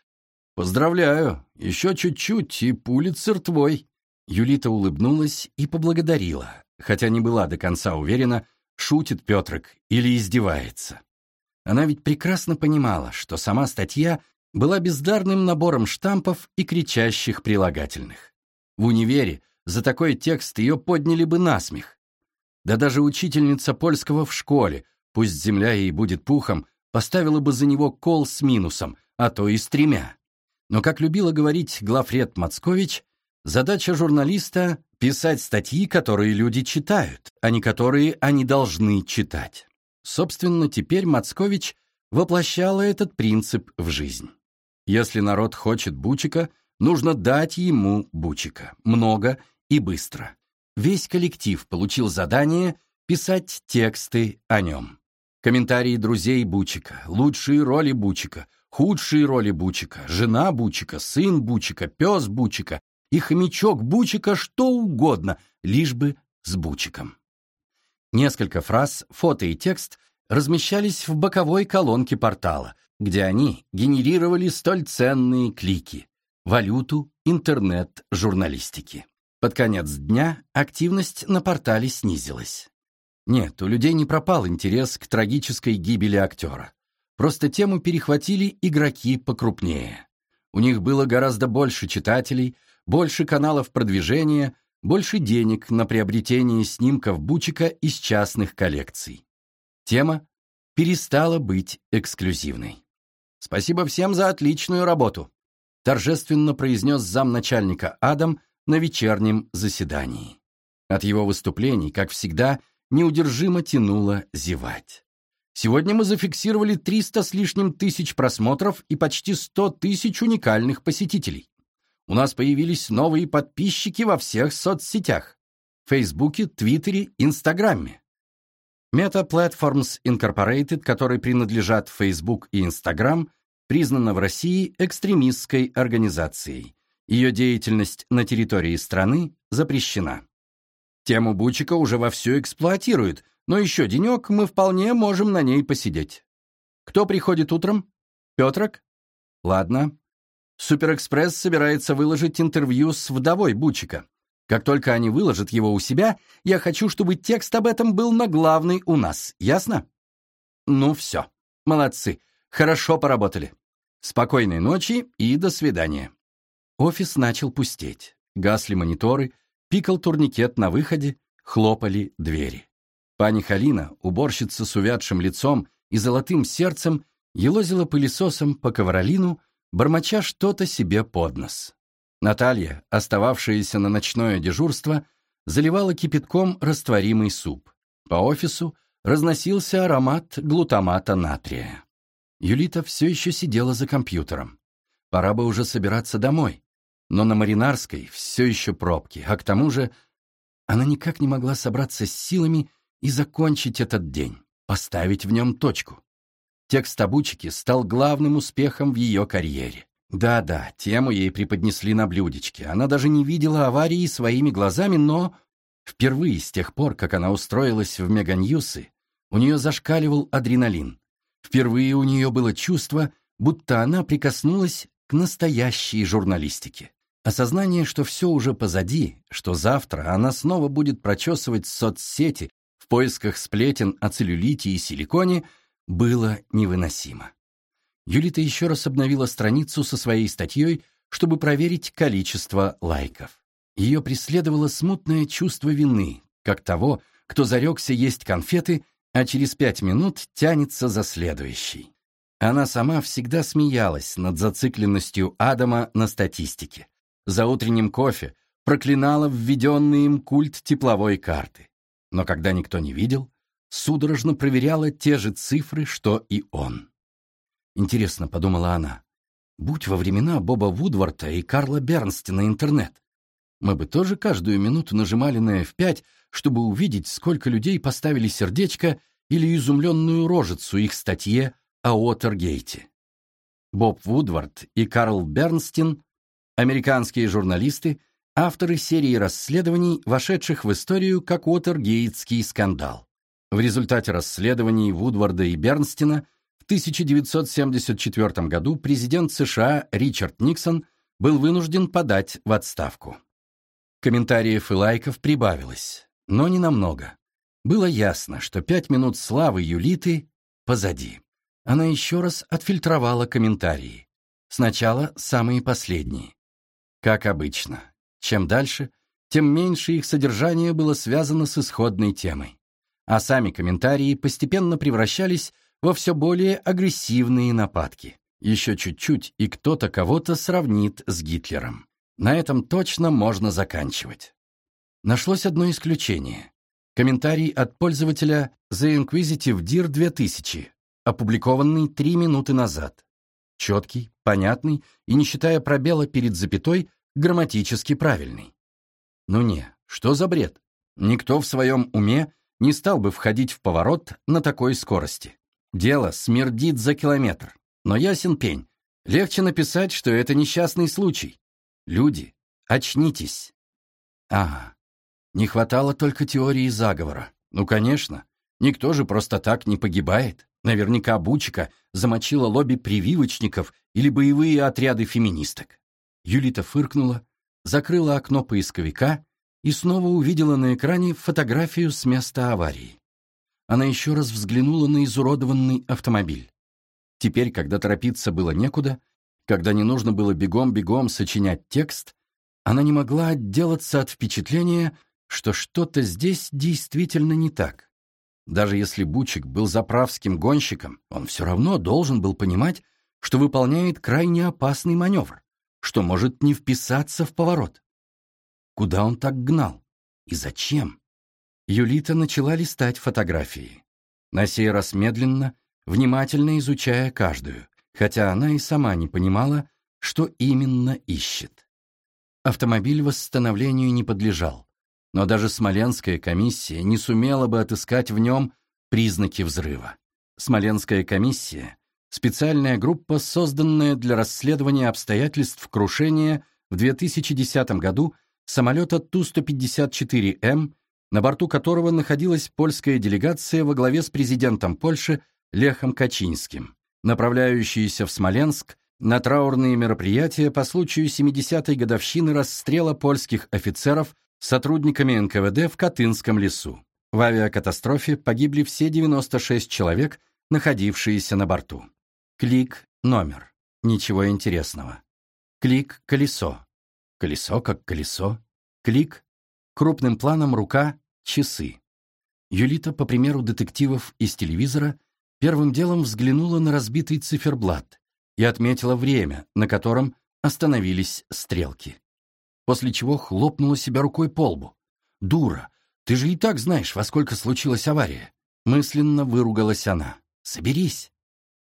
[SPEAKER 1] Поздравляю, еще чуть-чуть, и пулицер твой. Юлита улыбнулась и поблагодарила, хотя не была до конца уверена, шутит Петрик или издевается. Она ведь прекрасно понимала, что сама статья была бездарным набором штампов и кричащих прилагательных. В универе за такой текст ее подняли бы на смех. Да даже учительница польского в школе, пусть земля ей будет пухом, поставила бы за него кол с минусом, а то и с тремя. Но, как любила говорить Глафред Мацкович, задача журналиста — писать статьи, которые люди читают, а не которые они должны читать. Собственно, теперь Мацкович воплощала этот принцип в жизнь. Если народ хочет Бучика, нужно дать ему Бучика. Много и быстро. Весь коллектив получил задание писать тексты о нем. Комментарии друзей Бучика, лучшие роли Бучика, худшие роли Бучика, жена Бучика, сын Бучика, пес Бучика и хомячок Бучика, что угодно, лишь бы с Бучиком. Несколько фраз, фото и текст размещались в боковой колонке портала, где они генерировали столь ценные клики. валюту, интернет, журналистики. Под конец дня активность на портале снизилась. Нет, у людей не пропал интерес к трагической гибели актера. Просто тему перехватили игроки покрупнее. У них было гораздо больше читателей, больше каналов продвижения, больше денег на приобретение снимков Бучика из частных коллекций. Тема перестала быть эксклюзивной. «Спасибо всем за отличную работу», торжественно произнес замначальника Адам на вечернем заседании. От его выступлений, как всегда, неудержимо тянуло зевать. Сегодня мы зафиксировали 300 с лишним тысяч просмотров и почти 100 тысяч уникальных посетителей. У нас появились новые подписчики во всех соцсетях — Фейсбуке, Твиттере, Инстаграме. Meta Platforms Incorporated, которой принадлежат Facebook и Instagram, признана в России экстремистской организацией. Ее деятельность на территории страны запрещена. Тему Бучика уже вовсю эксплуатируют, но еще денек мы вполне можем на ней посидеть. Кто приходит утром? Петрок? Ладно. Суперэкспресс собирается выложить интервью с вдовой Бучика. Как только они выложат его у себя, я хочу, чтобы текст об этом был на главной у нас. Ясно? Ну все. Молодцы. Хорошо поработали. Спокойной ночи и до свидания. Офис начал пустеть. Гасли мониторы, пикал турникет на выходе, хлопали двери. Пани Халина, уборщица с увядшим лицом и золотым сердцем, елозила пылесосом по ковролину, бормоча что-то себе под нос. Наталья, остававшаяся на ночное дежурство, заливала кипятком растворимый суп. По офису разносился аромат глутамата натрия. Юлита все еще сидела за компьютером. Пора бы уже собираться домой. Но на Маринарской все еще пробки, а к тому же она никак не могла собраться с силами и закончить этот день, поставить в нем точку. Текст обучики стал главным успехом в ее карьере. Да-да, тему ей преподнесли на блюдечке. Она даже не видела аварии своими глазами, но впервые с тех пор, как она устроилась в Меганьюсы, у нее зашкаливал адреналин. Впервые у нее было чувство, будто она прикоснулась к настоящей журналистике. Осознание, что все уже позади, что завтра она снова будет прочесывать соцсети в поисках сплетен о целлюлите и силиконе, было невыносимо. Юлита еще раз обновила страницу со своей статьей, чтобы проверить количество лайков. Ее преследовало смутное чувство вины, как того, кто зарекся есть конфеты а через пять минут тянется за следующей. Она сама всегда смеялась над зацикленностью Адама на статистике. За утренним кофе проклинала введенный им культ тепловой карты. Но когда никто не видел, судорожно проверяла те же цифры, что и он. Интересно, подумала она, будь во времена Боба Вудворта и Карла Бернстина интернет, мы бы тоже каждую минуту нажимали на F5, чтобы увидеть, сколько людей поставили сердечко или изумленную рожицу их статье о Уотергейте. Боб Вудвард и Карл Бернстин, американские журналисты, авторы серии расследований, вошедших в историю как Уотергейтский скандал. В результате расследований Вудварда и Бернстина в 1974 году президент США Ричард Никсон был вынужден подать в отставку. Комментариев и лайков прибавилось, но не намного. Было ясно, что пять минут славы Юлиты позади. Она еще раз отфильтровала комментарии. Сначала самые последние. Как обычно. Чем дальше, тем меньше их содержание было связано с исходной темой. А сами комментарии постепенно превращались во все более агрессивные нападки. Еще чуть-чуть, и кто-то кого-то сравнит с Гитлером. На этом точно можно заканчивать. Нашлось одно исключение. Комментарий от пользователя The Inquisitive Deer 2000, опубликованный три минуты назад. Четкий, понятный и, не считая пробела перед запятой, грамматически правильный. Ну не, что за бред? Никто в своем уме не стал бы входить в поворот на такой скорости. Дело смердит за километр. Но ясен пень. Легче написать, что это несчастный случай. Люди, очнитесь. Ага, не хватало только теории заговора. Ну, конечно. Никто же просто так не погибает. Наверняка Бучика замочила лобби прививочников или боевые отряды феминисток. Юлита фыркнула, закрыла окно поисковика и снова увидела на экране фотографию с места аварии. Она еще раз взглянула на изуродованный автомобиль. Теперь, когда торопиться было некуда, когда не нужно было бегом-бегом сочинять текст, она не могла отделаться от впечатления, что что-то здесь действительно не так. Даже если Бучик был заправским гонщиком, он все равно должен был понимать, что выполняет крайне опасный маневр, что может не вписаться в поворот. Куда он так гнал? И зачем? Юлита начала листать фотографии. На сей раз медленно, внимательно изучая каждую, хотя она и сама не понимала, что именно ищет. Автомобиль восстановлению не подлежал, но даже Смоленская комиссия не сумела бы отыскать в нем признаки взрыва. Смоленская комиссия — специальная группа, созданная для расследования обстоятельств крушения в 2010 году самолета Ту-154М на борту которого находилась польская делегация во главе с президентом Польши Лехом Качинским, направляющаяся в Смоленск на траурные мероприятия по случаю 70-й годовщины расстрела польских офицеров сотрудниками НКВД в Катынском лесу. В авиакатастрофе погибли все 96 человек, находившиеся на борту. Клик «Номер». Ничего интересного. Клик «Колесо». Колесо как колесо. Клик Крупным планом рука — часы. Юлита, по примеру детективов из телевизора, первым делом взглянула на разбитый циферблат и отметила время, на котором остановились стрелки. После чего хлопнула себя рукой по лбу. «Дура! Ты же и так знаешь, во сколько случилась авария!» Мысленно выругалась она. «Соберись!»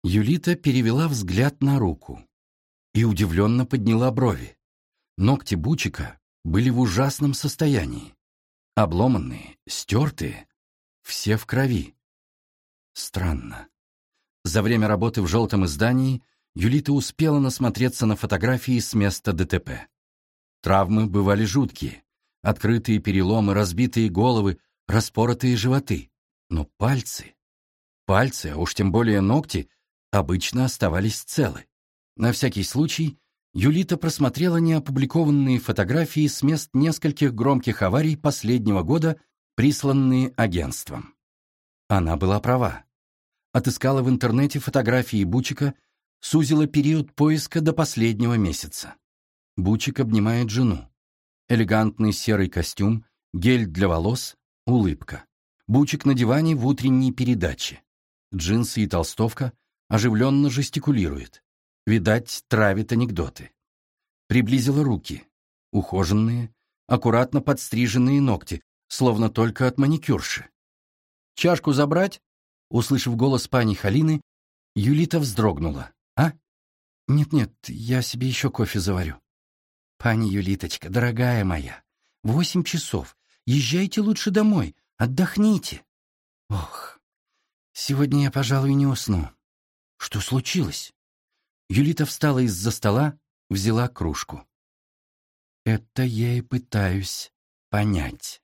[SPEAKER 1] Юлита перевела взгляд на руку и удивленно подняла брови. Ногти Бучика были в ужасном состоянии. Обломанные, стертые, все в крови. Странно. За время работы в желтом издании Юлита успела насмотреться на фотографии с места ДТП. Травмы бывали жуткие. Открытые переломы, разбитые головы, распоротые животы. Но пальцы... Пальцы, а уж тем более ногти, обычно оставались целы. На всякий случай Юлита просмотрела неопубликованные фотографии с мест нескольких громких аварий последнего года, присланные агентством. Она была права. Отыскала в интернете фотографии Бучика, сузила период поиска до последнего месяца. Бучик обнимает жену. Элегантный серый костюм, гель для волос, улыбка. Бучик на диване в утренней передаче. Джинсы и толстовка оживленно жестикулирует. Видать, травит анекдоты. Приблизила руки. Ухоженные, аккуратно подстриженные ногти, словно только от маникюрши. «Чашку забрать?» Услышав голос пани Халины, Юлита вздрогнула. «А? Нет-нет, я себе еще кофе заварю». «Пани Юлиточка, дорогая моя, восемь часов. Езжайте лучше домой, отдохните». «Ох, сегодня я, пожалуй, не усну». «Что случилось?» Юлита встала из-за стола, взяла кружку. «Это я и пытаюсь понять».